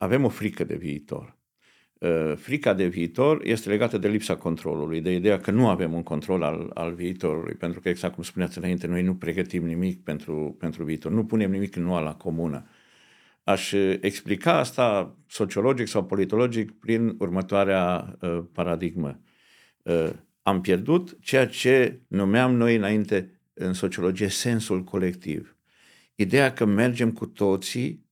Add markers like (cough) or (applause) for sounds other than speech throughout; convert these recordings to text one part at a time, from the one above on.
avem o frică de viitor. Uh, frica de viitor este legată de lipsa controlului, de ideea că nu avem un control al, al viitorului, pentru că, exact cum spuneați înainte, noi nu pregătim nimic pentru, pentru viitor, nu punem nimic în la comună. Aș explica asta sociologic sau politologic prin următoarea uh, paradigmă. Uh, am pierdut ceea ce numeam noi înainte în sociologie sensul colectiv. Ideea că mergem cu toții uh,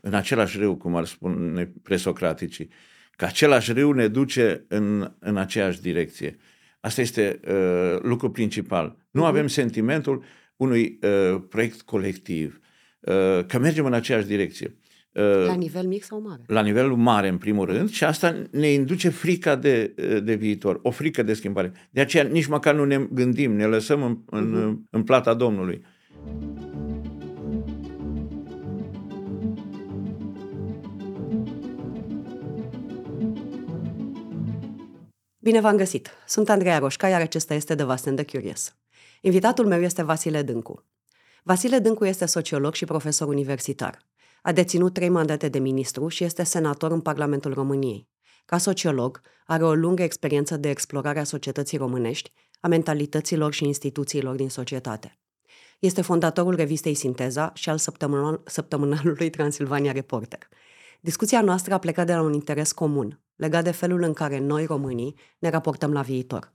în același râu, cum ar spune presocraticii, că același râu ne duce în, în aceeași direcție. Asta este uh, lucru principal. Nu mhm. avem sentimentul unui uh, proiect colectiv, uh, că mergem în aceeași direcție. Uh, la nivel mic sau mare? La nivel mare, în primul rând, și asta ne induce frica de, uh, de viitor, o frică de schimbare. De aceea nici măcar nu ne gândim, ne lăsăm în, în, uh-huh. în plata Domnului. Bine v-am găsit! Sunt Andreea Roșca, iar acesta este The Vast and the Curious. Invitatul meu este Vasile Dâncu. Vasile Dâncu este sociolog și profesor universitar. A deținut trei mandate de ministru și este senator în Parlamentul României. Ca sociolog, are o lungă experiență de explorare a societății românești, a mentalităților și instituțiilor din societate. Este fondatorul revistei Sinteza și al săptămânal, săptămânalului Transilvania Reporter. Discuția noastră a plecat de la un interes comun, legat de felul în care noi, românii, ne raportăm la viitor.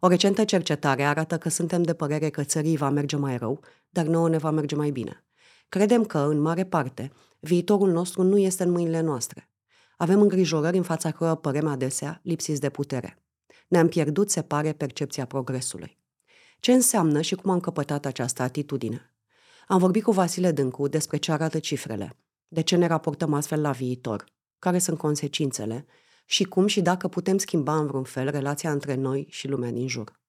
O recentă cercetare arată că suntem de părere că țării va merge mai rău, dar nouă ne va merge mai bine. Credem că, în mare parte, viitorul nostru nu este în mâinile noastre. Avem îngrijorări în fața cărora părem adesea lipsiți de putere. Ne-am pierdut, se pare, percepția progresului. Ce înseamnă și cum am căpătat această atitudine? Am vorbit cu Vasile Dâncu despre ce arată cifrele, de ce ne raportăm astfel la viitor, care sunt consecințele și cum și dacă putem schimba în vreun fel relația între noi și lumea din jur.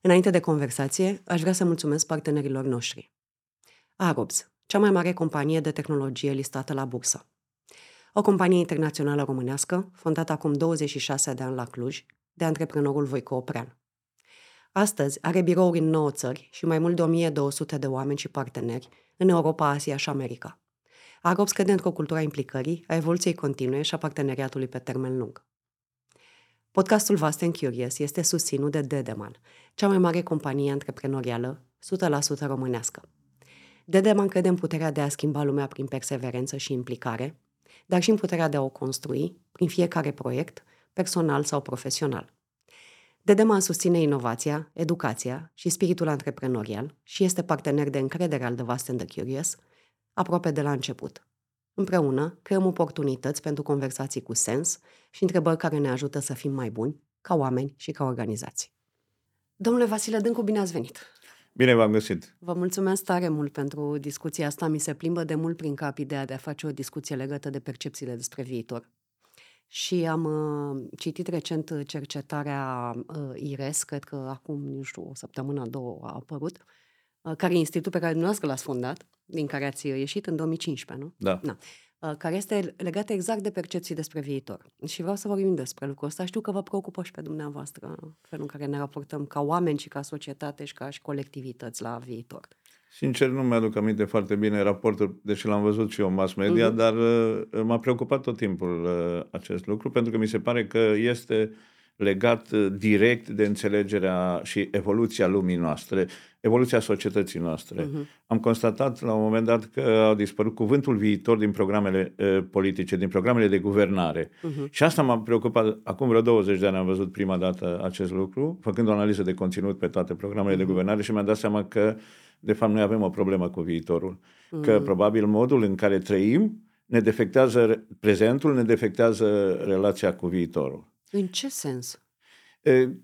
Înainte de conversație, aș vrea să mulțumesc partenerilor noștri. Arobs, cea mai mare companie de tehnologie listată la bursă. O companie internațională românească, fondată acum 26 de ani la Cluj, de antreprenorul Voico Oprean. Astăzi are birouri în 9 țări și mai mult de 1200 de oameni și parteneri în Europa, Asia și America. Arobs crede într-o cultură a implicării, a evoluției continue și a parteneriatului pe termen lung. Podcastul Vast and Curious este susținut de Dedeman, cea mai mare companie antreprenorială, 100% românească. Dedeman crede în puterea de a schimba lumea prin perseverență și implicare, dar și în puterea de a o construi prin fiecare proiect, personal sau profesional. Dedeman susține inovația, educația și spiritul antreprenorial și este partener de încredere al The Vast and the Curious, aproape de la început. Împreună creăm oportunități pentru conversații cu sens și întrebări care ne ajută să fim mai buni, ca oameni și ca organizații. Domnule Vasile Dâncu, bine ați venit! Bine v-am găsit! Vă mulțumesc tare mult pentru discuția asta. Mi se plimbă de mult prin cap ideea de a face o discuție legată de percepțiile despre viitor. Și am uh, citit recent cercetarea uh, IRES, cred că acum, nu știu, o săptămână, două a apărut, uh, care e institutul pe care dumneavoastră l-ați fondat, din care ați ieșit în 2015, nu? Da. Na. Uh, care este legată exact de percepții despre viitor. Și vreau să vorbim despre lucrul ăsta. Știu că vă preocupă și pe dumneavoastră felul în care ne raportăm ca oameni și ca societate și ca și colectivități la viitor. Sincer, nu mi-aduc aminte foarte bine raportul, deși l-am văzut și eu în mass media, uh-huh. dar uh, m-a preocupat tot timpul uh, acest lucru, pentru că mi se pare că este legat uh, direct de înțelegerea și evoluția lumii noastre, evoluția societății noastre. Uh-huh. Am constatat la un moment dat că a dispărut cuvântul viitor din programele uh, politice, din programele de guvernare. Uh-huh. Și asta m-a preocupat. Acum vreo 20 de ani am văzut prima dată acest lucru, făcând o analiză de conținut pe toate programele uh-huh. de guvernare și mi-am dat seama că, de fapt, noi avem o problemă cu viitorul. Uh-huh. Că probabil modul în care trăim ne defectează prezentul, ne defectează relația cu viitorul. În ce sens?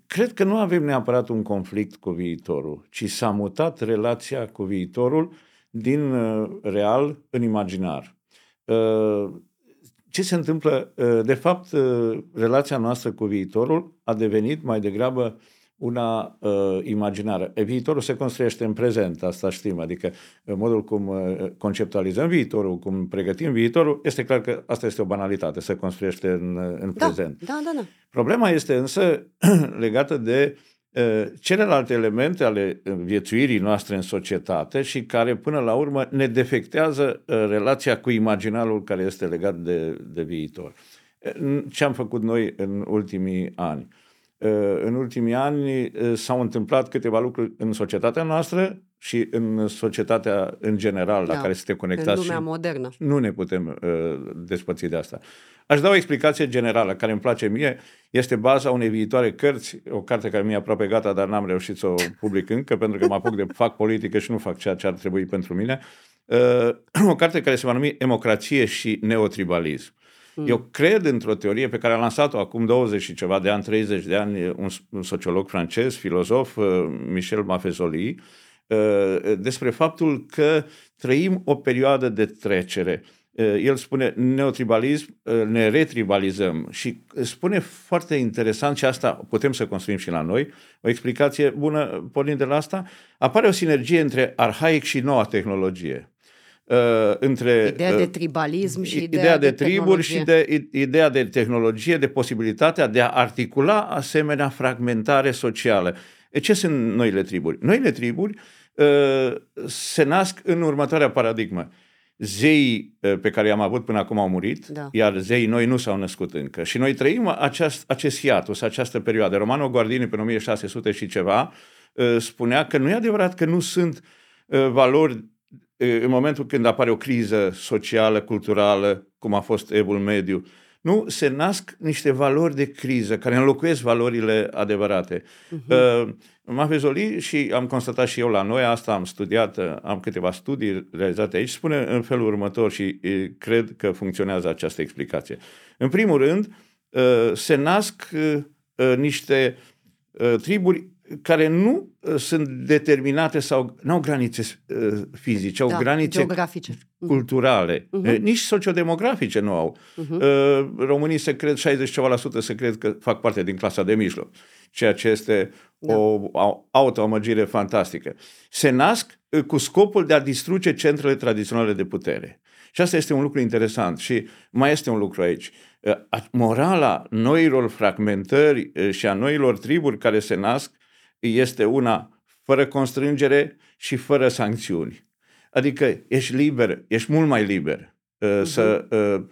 Cred că nu avem neapărat un conflict cu viitorul, ci s-a mutat relația cu viitorul din real în imaginar. Ce se întâmplă? De fapt, relația noastră cu viitorul a devenit mai degrabă una uh, imaginară. E, viitorul se construiește în prezent, asta știm, adică modul cum uh, conceptualizăm viitorul, cum pregătim viitorul, este clar că asta este o banalitate, se construiește în, în da, prezent. Da, da, da. Problema este însă (clears throat) legată de celelalte elemente ale viețuirii noastre în societate și care până la urmă ne defectează relația cu imaginalul care este legat de, de viitor. Ce am făcut noi în ultimii ani? În ultimii ani s-au întâmplat câteva lucruri în societatea noastră și în societatea în general la da, care suntem conectați. În lumea modernă. Nu ne putem uh, despăți de asta. Aș da o explicație generală care îmi place mie. Este baza unei viitoare cărți, o carte care mi-e aproape gata, dar n-am reușit să o public încă, pentru că mă apuc de fac politică și nu fac ceea ce ar trebui pentru mine. Uh, (clears throat) o carte care se va numi Democrație și neotribalism. Mm. Eu cred într-o teorie pe care a lansat-o acum 20 și ceva de ani, 30 de ani, un, un sociolog francez, filozof, uh, Michel Maffezoli, uh, despre faptul că trăim o perioadă de trecere. Uh, el spune neotribalism, ne retribalizăm și spune foarte interesant și asta putem să construim și la noi, o explicație bună pornind de la asta, apare o sinergie între arhaic și noua tehnologie uh, între ideea de uh, tribalism și ideea, ideea de, de triburi și de ideea de tehnologie, de posibilitatea de a articula asemenea fragmentare socială. E, ce sunt noile triburi? Noile triburi uh, se nasc în următoarea paradigmă. Zeii uh, pe care i-am avut până acum au murit, da. iar zeii noi nu s-au născut încă. Și noi trăim aceast, acest hiatus, această perioadă. Romano Guardini, pe 1600 și ceva, uh, spunea că nu e adevărat că nu sunt uh, valori în momentul când apare o criză socială, culturală, cum a fost evul mediu, nu, se nasc niște valori de criză care înlocuiesc valorile adevărate. Uh-huh. Uh, Mavezoli și am constatat și eu la noi, asta am studiat, uh, am câteva studii realizate aici, spune în felul următor și uh, cred că funcționează această explicație. În primul rând, uh, se nasc uh, niște uh, triburi care nu uh, sunt determinate sau nu au granițe uh, fizice, au da, granițe geografice. Mhm. culturale, uh-huh. nici sociodemografice nu au. Uh-huh. Românii se cred, 60 ceva la sută se cred că fac parte din clasa de mijloc, ceea ce este da. o autoamăgire fantastică. Se nasc cu scopul de a distruge centrele tradiționale de putere. Și asta este un lucru interesant. Și mai este un lucru aici. Morala noilor fragmentări și a noilor triburi care se nasc este una fără constrângere și fără sancțiuni. Adică ești liber, ești mult mai liber uh, uh-huh. să uh,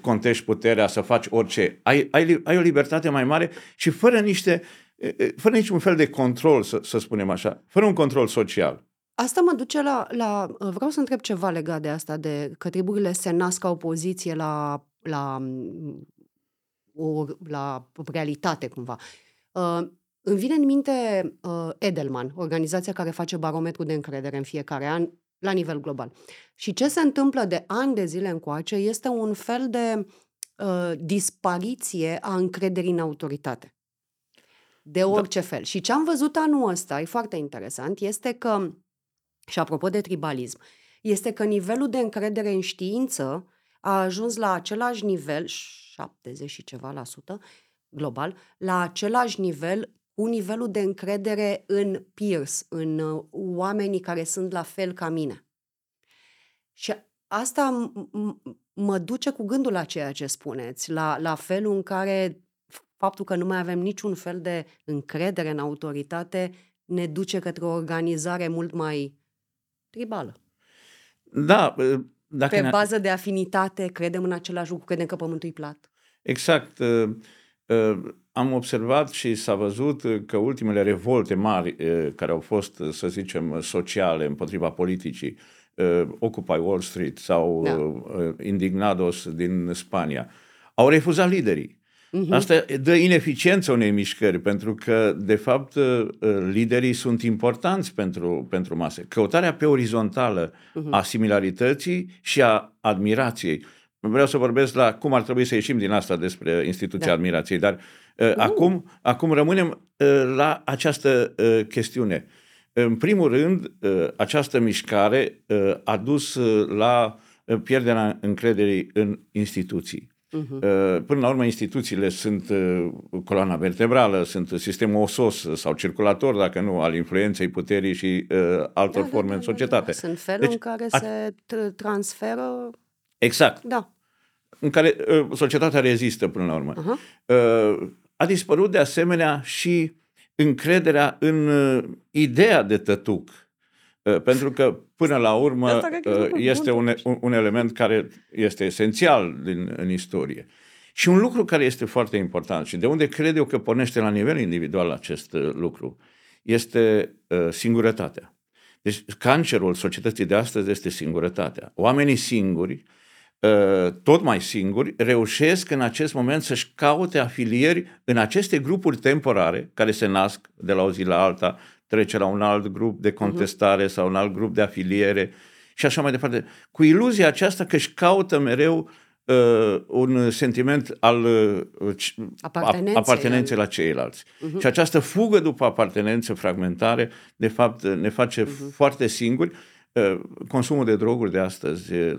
contești puterea, să faci orice. Ai, ai, ai o libertate mai mare și fără niște, uh, uh, fără niciun fel de control, să, să spunem așa, fără un control social. Asta mă duce la, la... Vreau să întreb ceva legat de asta, de că triburile se nasc ca opoziție la, la, o, la realitate, cumva. Uh, îmi vine în minte uh, Edelman, organizația care face barometru de încredere în fiecare an la nivel global. Și ce se întâmplă de ani de zile încoace este un fel de uh, dispariție a încrederii în autoritate. De da. orice da. fel. Și ce am văzut anul ăsta, e foarte interesant, este că, și apropo de tribalism, este că nivelul de încredere în știință a ajuns la același nivel, 70 și ceva la sută, global, la același nivel cu nivelul de încredere în peers, în uh, oamenii care sunt la fel ca mine. Și asta mă duce cu gândul la ceea ce spuneți, la, la felul în care faptul că nu mai avem niciun fel de încredere în autoritate ne duce către o organizare mult mai tribală. Da. Dacă Pe bază de afinitate, credem în același lucru, credem că pământul e plat. Exact. Uh, uh, am observat și s-a văzut că ultimele revolte mari care au fost, să zicem, sociale împotriva politicii, Occupy Wall Street sau da. Indignados din Spania, au refuzat liderii. Uh-huh. Asta dă ineficiență unei mișcări, pentru că, de fapt, liderii sunt importanți pentru, pentru mase. Căutarea pe orizontală uh-huh. a similarității și a admirației. Vreau să vorbesc la cum ar trebui să ieșim din asta despre instituția da. admirației, dar uh, acum, acum rămânem uh, la această uh, chestiune. În primul rând, uh, această mișcare uh, a dus uh, la uh, pierderea încrederii în instituții. Uh-huh. Până la urmă, instituțiile sunt uh, coloana vertebrală, sunt sistemul osos sau circulator, dacă nu, al influenței, puterii și uh, altor da, forme da, da, în societate. Da, da. Sunt felul deci, în care a... se transferă Exact. Da. În care uh, societatea rezistă până la urmă. Uh-huh. Uh, a dispărut de asemenea și încrederea în ideea de tătuc. Pentru că, până la urmă, este un, un element care este esențial din, în istorie. Și un lucru care este foarte important și de unde cred eu că pornește la nivel individual acest lucru, este singurătatea. Deci cancerul societății de astăzi este singurătatea. Oamenii singuri, ă, tot mai singuri, reușesc în acest moment să-și caute afilieri în aceste grupuri temporare care se nasc de la o zi la alta, trece la un alt grup de contestare uh-huh. sau un alt grup de afiliere și așa mai departe. Cu iluzia aceasta că își caută mereu uh, un sentiment al uh, apartenenței, apartenenței la ceilalți. Uh-huh. Și această fugă după apartenență, fragmentare, de fapt ne face uh-huh. foarte singuri. Uh, consumul de droguri de astăzi, uh,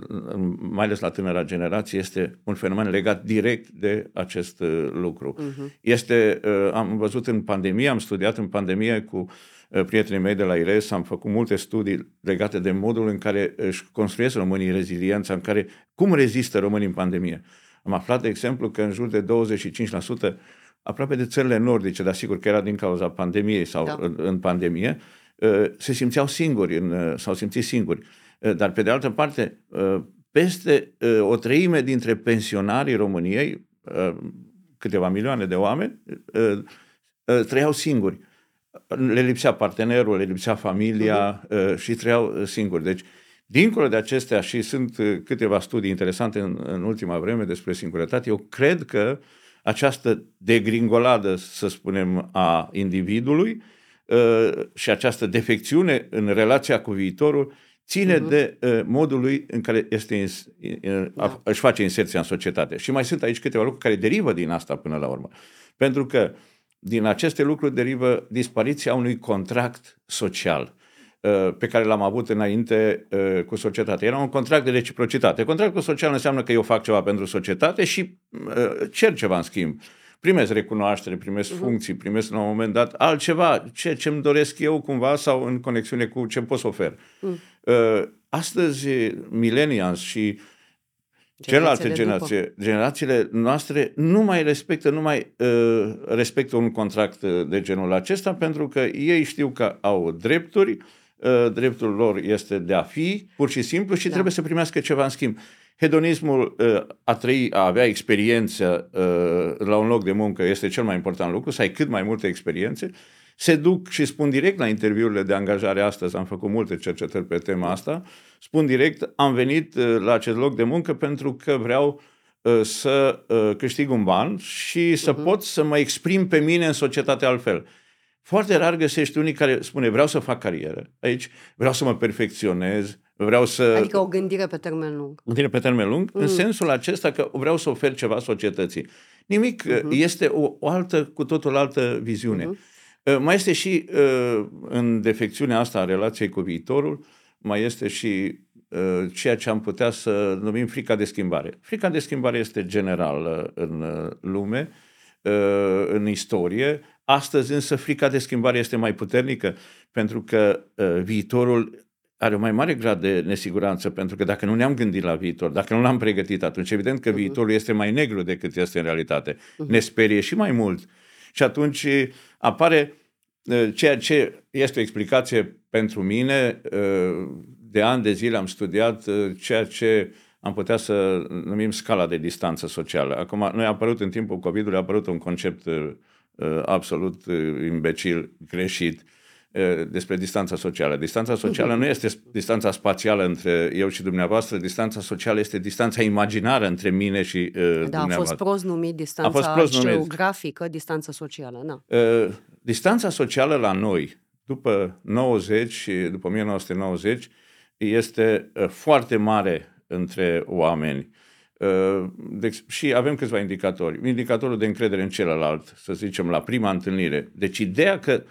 mai ales la tânăra generație, este un fenomen legat direct de acest uh, lucru. Uh-huh. Este, uh, am văzut în pandemie, am studiat în pandemie cu uh, Eh, prietenii mei de la IRES, am făcut multe studii legate de modul în care își construiesc românii reziliența, în care cum rezistă românii în pandemie. Am aflat, de exemplu, că în jur de 25% aproape de țările nordice, dar sigur că era din cauza pandemiei sau da. în, în pandemie, eh, se simțeau singuri, în, eh, s-au simțit singuri. Dar, pe de altă parte, peste o treime dintre pensionarii României, câteva milioane de oameni, trăiau singuri le lipsea partenerul, le lipsea familia uh-huh. și trăiau uh, singuri. Deci, dincolo de acestea, și sunt uh, câteva studii interesante în, în ultima vreme despre singurătate, eu cred că această degringoladă, să spunem, a individului uh, și această defecțiune în relația cu viitorul ține uh-huh. de uh, modul lui în care este uh, da. își face inserția în societate. Și mai sunt aici câteva lucruri care derivă din asta până la urmă. Pentru că uh, din aceste lucruri derivă dispariția unui contract social uh, pe care l-am avut înainte uh, cu societatea. Era un contract de reciprocitate. Contractul social înseamnă că eu fac ceva pentru societate și uh, cer ceva în schimb. Primesc recunoaștere, primesc mhm. funcții, primesc la un moment dat altceva, ce ce-mi doresc eu cumva sau în conexiune cu ce pot să ofer. Mm. Astăzi, millennials și Celelalte generații, generațiile noastre nu mai respectă, nu mai uh, respectă un contract uh, de genul acesta pentru că ei știu că au drepturi, uh, dreptul lor este de a fi, pur și simplu, și da. trebuie să primească ceva în schimb. Hedonismul, uh, a trăi, a avea experiență uh, la un loc de muncă este cel mai important lucru, să ai cât mai multe experiențe se duc și spun direct la interviurile de angajare astăzi, am făcut multe cercetări pe tema asta, spun direct, am venit uh, la acest loc de muncă pentru că vreau uh, să uh, câștig un ban și să uh-huh. pot să mă exprim pe mine în societate altfel. Foarte rar găsești unii care spune vreau să fac carieră aici, vreau să mă perfecționez, vreau să... Adică o gândire pe termen lung. Gândire pe termen lung, mm. în sensul acesta că vreau să ofer ceva societății. Nimic, uh-huh. este o, o altă, cu totul altă viziune. Uh-huh. Uh, mai este și uh, în defecțiunea asta a relației cu viitorul, mai este și uh, ceea ce am putea să numim frica de schimbare. Frica de schimbare este generală în lume, în istorie. Astăzi însă frica de schimbare este mai puternică pentru că viitorul are un mai mare grad de nesiguranță, pentru că dacă nu ne-am gândit la viitor, dacă nu l-am pregătit, atunci evident că uh-huh. viitorul este mai negru decât este în realitate. Uh-huh. Ne sperie și mai mult. Și atunci apare ceea ce este o explicație pentru mine. De ani de zile am studiat ceea ce am putea să numim scala de distanță socială. Acum, noi a apărut în timpul COVID-ului, a apărut un concept absolut imbecil, greșit, despre distanța socială. Distanța socială nu este distanța spațială între eu și dumneavoastră, distanța socială este distanța imaginară între mine și uh, da, dumneavoastră. a fost prost numit distanța a fost prost geografică, numit. distanța socială. Na. Uh, distanța socială la noi, după 90 și după 1990, este uh, foarte mare între oameni. Uh, deci, și avem câțiva indicatori. Indicatorul de încredere în celălalt, să zicem, la prima întâlnire. Deci ideea că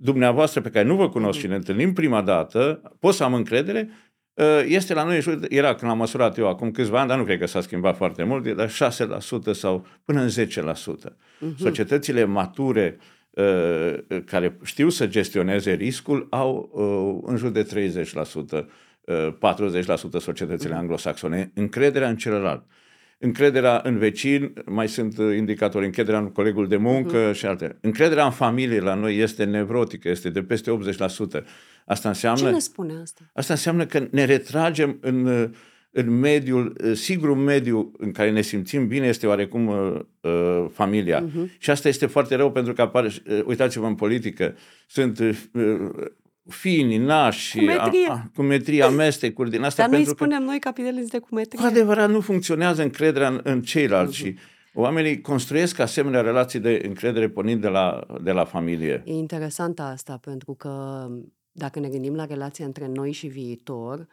dumneavoastră pe care nu vă cunosc și ne întâlnim prima dată, pot să am încredere, uh, este la noi, era când am măsurat eu acum câțiva ani, dar nu cred că s-a schimbat foarte mult, dar 6% sau până în 10%. Uh-huh. Mhm. Societățile mature uh, care știu să gestioneze riscul au uh, în jur de 30%, 40% societățile uh-huh. anglosaxone, încrederea în celălalt. Încrederea în vecin, mai sunt indicatori, încrederea în colegul de muncă uh-huh. și alte. Încrederea în familie la noi este nevrotică, este de peste 80%. Asta înseamnă... Ce ne spune asta? Asta înseamnă că ne retragem în, în mediul, sigurul mediu în care ne simțim bine este oarecum uh, uh familia. Uh-huh. Și asta este foarte rău pentru că apare, uh, uitați-vă în politică, sunt uh, fini, nași, cumetrie, a, cumetrie amestecuri din asta. Dar noi spunem că, noi capitaliști de cumetrie. Cu adevărat nu funcționează încrederea în, în ceilalți uh-huh. și oamenii construiesc asemenea relații de încredere pornind de la, de la familie. E interesant asta pentru că dacă ne gândim la relația între noi și viitor,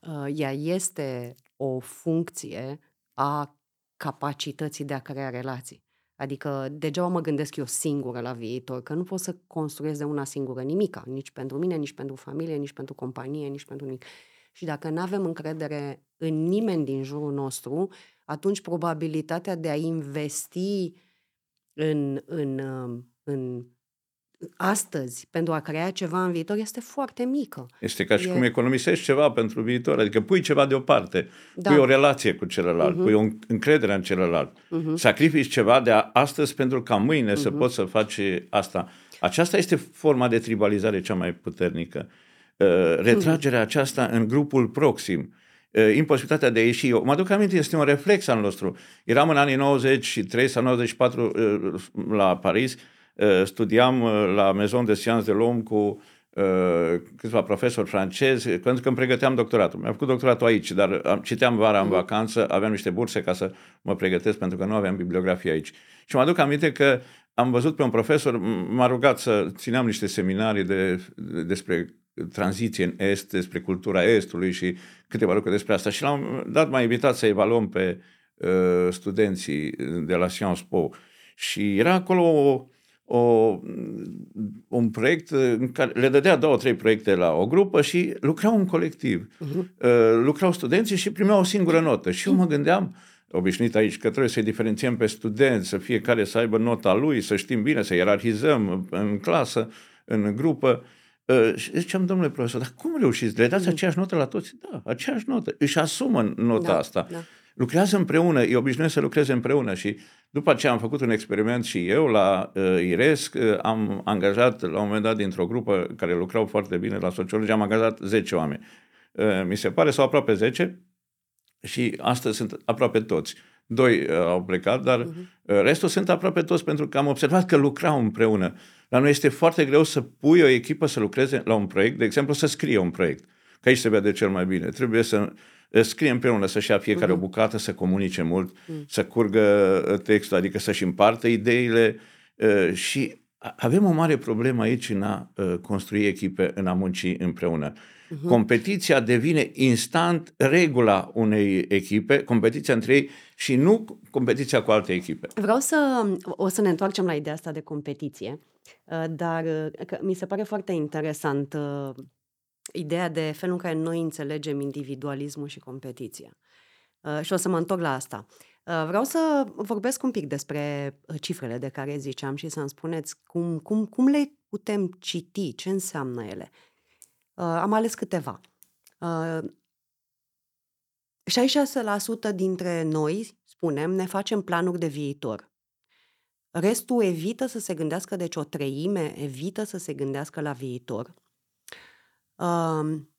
uh, ea este o funcție a capacității de a crea relații. Adică degeaba mă gândesc eu singură la viitor, că nu pot să construiesc de una singură nimica, nici pentru mine, nici pentru familie, nici pentru companie, nici pentru nimic. Și dacă nu avem încredere în nimeni din jurul nostru, atunci probabilitatea de a investi în, în, în astăzi pentru a crea ceva în viitor este foarte mică. Este ca și e... cum economisești ceva pentru viitor, adică pui ceva deoparte, da. pui o relație cu celălalt, uh-huh. pui o încredere în celălalt, uh-huh. sacrifici ceva de astăzi pentru ca mâine uh-huh. să poți să faci asta. Aceasta este forma de tribalizare cea mai puternică. Uh, retragerea uh-huh. aceasta în grupul proxim, uh, imposibilitatea de a ieși. Eu mă aduc aminte, este un reflex al nostru. Eram în anii 93 sau 94 uh, la Paris Eh, studiam eh, la Maison de Sciences de l'Homme cu uh, câțiva profesori francezi, pentru că îmi pregăteam doctoratul. Mi-am făcut doctoratul aici, dar citeam vara în mhm. vacanță, aveam niște burse ca să mă pregătesc, pentru că nu aveam bibliografie aici. Și mă aduc aminte că am văzut pe un profesor, m-a rugat să țineam niște seminarii de, de, despre tranziție în Est, despre cultura Estului și câteva lucruri despre asta. Și l-am dat, m-a invitat să evaluăm pe uh, studenții de la Sciences Po. Și era acolo o, o, un proiect în care le dădea două, trei proiecte la o grupă și lucrau în colectiv. Uh-huh. Lucrau studenții și primeau o singură notă. Și eu mă gândeam, obișnuit aici, că trebuie să-i diferențiem pe studenți, să fiecare să aibă nota lui, să știm bine, să ierarhizăm în clasă, în grupă. Uh, și ziceam, domnule profesor, dar cum reușiți? Le dați aceeași notă la toți? Da, aceeași notă. Își asumă nota da, asta. Da lucrează împreună, e obișnuit să lucreze împreună și după ce am făcut un experiment și eu la uh, IRESC, uh, am angajat la un moment dat dintr-o grupă care lucrau foarte bine la sociologie, am angajat 10 oameni. Uh, mi se pare, sau aproape 10 și astăzi sunt aproape toți. Doi uh, au plecat, dar uh-huh. restul sunt aproape toți pentru că am observat că lucrau împreună. La noi este foarte greu să pui o echipă să lucreze la un proiect, de exemplu să scrie un proiect. Că aici se vede cel mai bine. Trebuie să scrie împreună, să-și ia fiecare uh-huh. o mhm. bucată, să comunice mult, uh-huh. să curgă uh, textul, adică să-și împartă ideile uh, și avem o mare problemă aici în a uh, construi echipe, în a munci împreună. Uh-huh. Competiția devine instant regula unei echipe, competiția între ei și nu competiția cu alte echipe. Vreau să, o să ne întoarcem la ideea asta de competiție, dar că mi se pare foarte interesant ideea de felul în care noi înțelegem individualismul și competiția. Uh, și o să mă întorc la asta. Uh, vreau să vorbesc un pic despre uh, cifrele de care ziceam și să-mi spuneți cum, cum, cum le putem citi, ce înseamnă ele. Am ales câteva. 66% dintre noi, spunem, ne facem planuri de viitor. Restul evită să se gândească, deci o treime evită să se gândească la viitor. Um,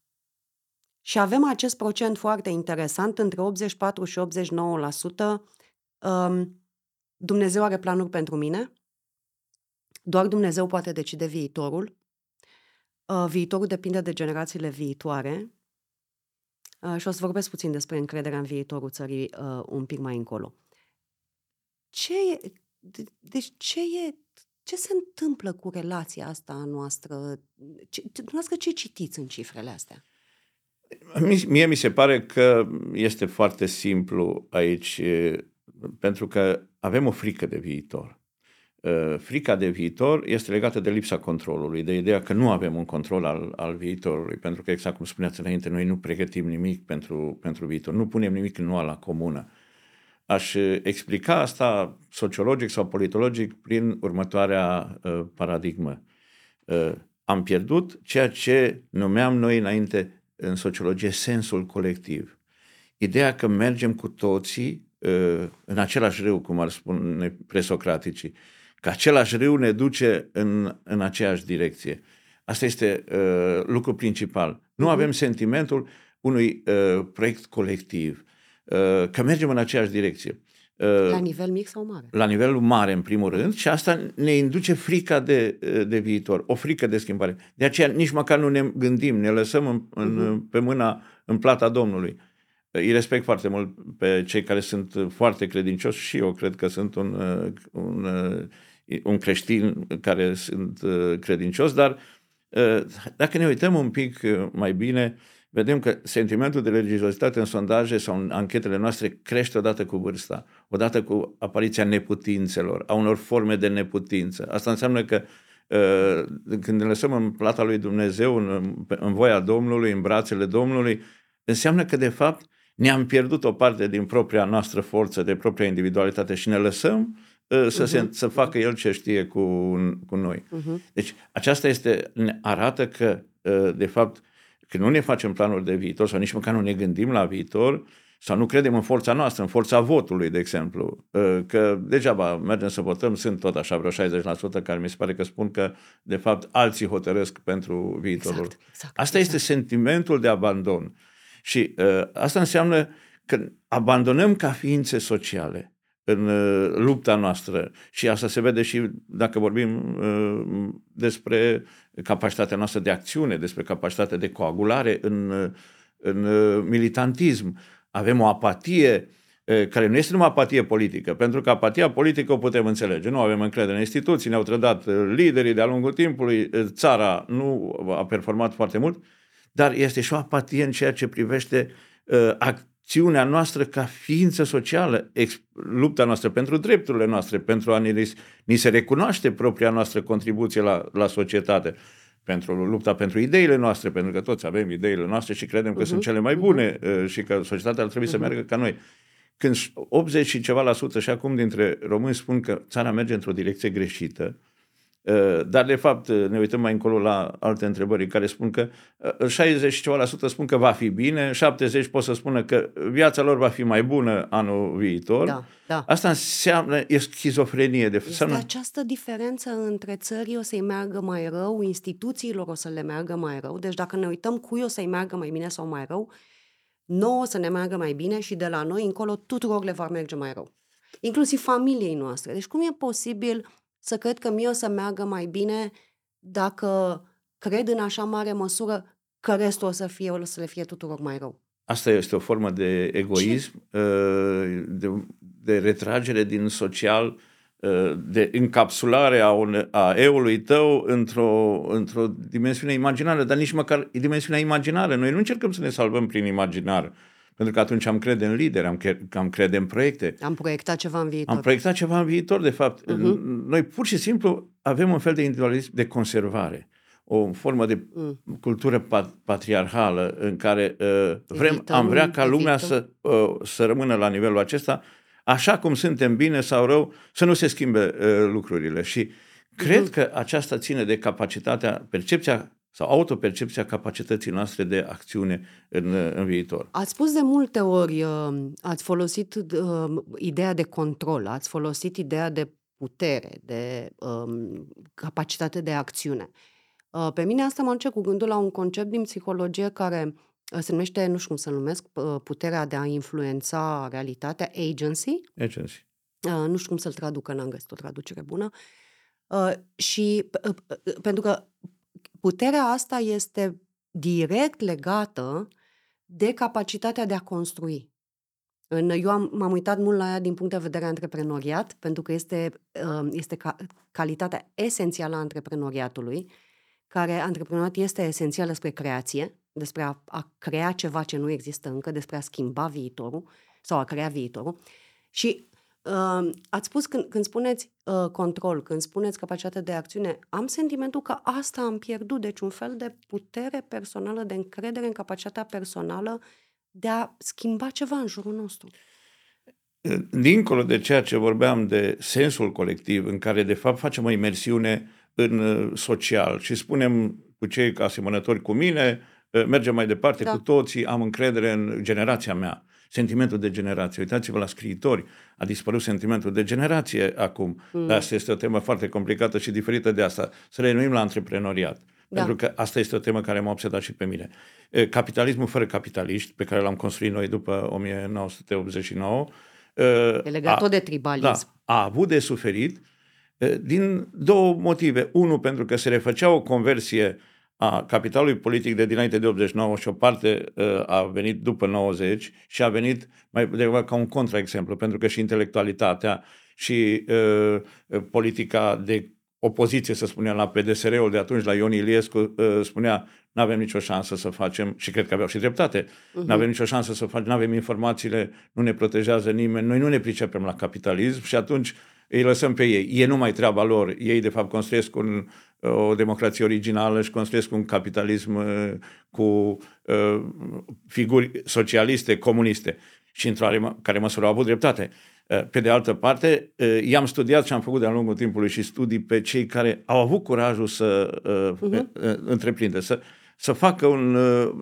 și avem acest procent foarte interesant, între 84 și 89%. Um, Dumnezeu are planuri pentru mine. Doar Dumnezeu poate decide viitorul. Uh, viitorul depinde de generațiile viitoare. Uh, și o să vorbesc puțin despre încrederea în viitorul țării uh, un pic mai încolo. Ce e, de, deci ce e ce se întâmplă cu relația asta a noastră? Ce, dumneavoastră ce citiți în cifrele astea? Mie mi se pare că este foarte simplu aici, pentru că avem o frică de viitor. Frica de viitor este legată de lipsa controlului, de ideea că nu avem un control al, al viitorului, pentru că, exact cum spuneați înainte, noi nu pregătim nimic pentru, pentru viitor, nu punem nimic în la comună. Aș explica asta sociologic sau politologic prin următoarea uh, paradigmă. Uh, am pierdut ceea ce numeam noi înainte în sociologie sensul colectiv. Ideea că mergem cu toții în același râu, cum ar spune presocraticii, că același râu ne duce în, în aceeași direcție. Asta este uh, lucru principal. Nu uh-huh. avem sentimentul unui uh, proiect colectiv, uh, că mergem în aceeași direcție. Uh, la nivel mic sau mare? La nivel mare, în primul rând, și asta ne induce frica de, uh, de viitor, o frică de schimbare. De aceea nici măcar nu ne gândim, ne lăsăm în, în, uh-huh. pe mâna, în plata Domnului. Îi respect foarte mult pe cei care sunt foarte credincioși și eu cred că sunt un, uh, un, un creștin care sunt credincios, dar dacă ne uităm un pic mai bine, vedem că sentimentul de religiozitate în sondaje sau în anchetele noastre crește odată cu vârsta, odată cu apariția neputințelor, a unor forme de neputință. Asta înseamnă că uh, când ne lăsăm în plata lui Dumnezeu, în, în voia Domnului, în brațele Domnului, înseamnă că de fapt ne-am pierdut o parte din propria noastră forță, de propria individualitate și ne lăsăm uh, să, uh-huh. se, să facă El ce știe cu, cu noi. Uh-huh. Deci aceasta este, ne arată că uh, de fapt când nu ne facem planuri de viitor sau nici măcar nu ne gândim la viitor sau nu credem în forța noastră, în forța votului, de exemplu, ă, că degeaba mergem să votăm, sunt tot așa vreo 60% care mi se pare că spun că, de fapt, alții hotărăsc pentru viitorul. Exact, exact, asta exact. este sentimentul de abandon. Și uh, asta înseamnă că abandonăm ca ființe sociale în uh, lupta noastră. Și asta se vede și dacă vorbim uh, despre capacitatea noastră de acțiune, despre capacitatea de coagulare în, uh, în uh, militantism. Avem o apatie uh, care nu este numai apatie politică, pentru că apatia politică o putem înțelege. Nu avem încredere în instituții, ne-au trădat liderii de-a lungul timpului, țara nu a performat foarte mult, dar este și o apatie în ceea ce privește uh, acțiunea noastră ca ființă socială, ex, lupta noastră pentru drepturile noastre, pentru a ni, ni se recunoaște propria noastră contribuție la, la societate, pentru lupta pentru ideile noastre, pentru că toți avem ideile noastre și credem că uh-huh. sunt cele mai bune uh-huh. și că societatea ar trebui uh-huh. să meargă ca noi. Când 80 și ceva la sută și acum dintre români spun că țara merge într-o direcție greșită, uh, Uh, dar, de fapt, uh, ne uităm mai încolo la alte întrebări care spun că 60 uh, și ceva la sută spun că va fi bine, 70 pot să spună că viața lor va fi mai bună anul viitor. Da, da. Asta înseamnă, e schizofrenie. De este această diferență între țării o să-i meargă mai rău, instituțiilor o să le meargă mai rău. Deci dacă ne uităm cui o să-i meargă mai bine sau mai rău, nouă o să ne meargă mai bine și de la noi încolo tuturor le va merge mai rău. Inclusiv familiei noastre. Deci cum e posibil să cred că mie o să meargă mai bine dacă cred în așa mare măsură că restul o să fie, o să le fie tuturor mai rău. Asta este o formă de egoism, Ce? Uh, de, de retragere din social, uh, de încapsulare a, un, a eului tău într-o, într-o dimensiune imaginară, dar nici măcar dimensiunea imaginară. Noi nu încercăm să ne salvăm prin imaginar. Pentru că atunci am crede în lideri, am, am crede în proiecte. Am proiectat ceva în viitor. Am proiectat ceva în viitor, de fapt. Uh-huh. Noi pur și simplu avem un fel de individualism de conservare. O formă de mm. cultură patriarhală în care uh, vrem, evităm, am vrea ca lumea să, uh, să rămână la nivelul acesta, așa cum suntem bine sau rău, să nu se schimbe uh, lucrurile. Și cred uh-huh. că aceasta ține de capacitatea, percepția sau autopercepția capacității noastre de acțiune în, în viitor. Ați spus de multe ori, uh, ați folosit uh, ideea de control, ați folosit ideea de putere, de um, capacitate de acțiune. Uh, pe mine asta mă duce cu gândul la un concept din psihologie care se numește, nu știu cum să numesc, puterea de a influența realitatea, agency. Agency. Nu știu cum să-l traduc, în am o traducere bună. Uh, și uh, pentru că puterea asta este direct legată de capacitatea de a construi. Eu am, m-am uitat mult la ea din punct de vedere antreprenoriat, pentru că este, um, este ca, calitatea esențială a antreprenoriatului, care antreprenoriat este esențial despre creație, despre a, a crea ceva ce nu există încă, despre a schimba viitorul sau a crea viitorul. Și Uh, ați spus când, când spuneți uh, control, când spuneți capacitate de acțiune, am sentimentul că asta am pierdut, deci un fel de putere personală, de încredere în capacitatea personală de a schimba ceva în jurul nostru. Dincolo de ceea ce vorbeam de sensul colectiv, în care de fapt facem o imersiune în uh, social și spunem cu cei asemănători cu mine, uh, mergem mai departe da. cu toții, am încredere în generația mea sentimentul de generație. Uitați-vă la scriitori, a dispărut sentimentul de generație acum. Mm. Asta este o temă foarte complicată și diferită de asta. Să renuim la antreprenoriat. Da. Pentru că asta este o temă care m-a obsedat și pe mine. Capitalismul fără capitaliști, pe care l-am construit noi după 1989, E legat a, tot de tribalism. Da, a avut de suferit din două motive. Unul, pentru că se refăcea o conversie a capitalului politic de dinainte de 89 și o parte a venit după 90 și a venit mai degrabă ca un contraexemplu, pentru că și intelectualitatea și uh, politica de opoziție, să spunem, la PDSR-ul de atunci, la Ion Iliescu, uh, spunea nu avem nicio șansă să facem, și cred că aveau și dreptate, uh-huh. nu avem nicio șansă să facem, nu avem informațiile, nu ne protejează nimeni, noi nu ne pricepem la capitalism și atunci îi lăsăm pe ei. E numai treaba lor. Ei, de fapt, construiesc un, o democrație originală și construiesc un capitalism uh, cu uh, figuri socialiste, comuniste. Și într-o care măsură au avut dreptate. Uh, pe de altă parte, uh, i-am studiat și am făcut de-a lungul timpului și studii pe cei care au avut curajul să uh, uh-huh. întreprindă, să, să facă un.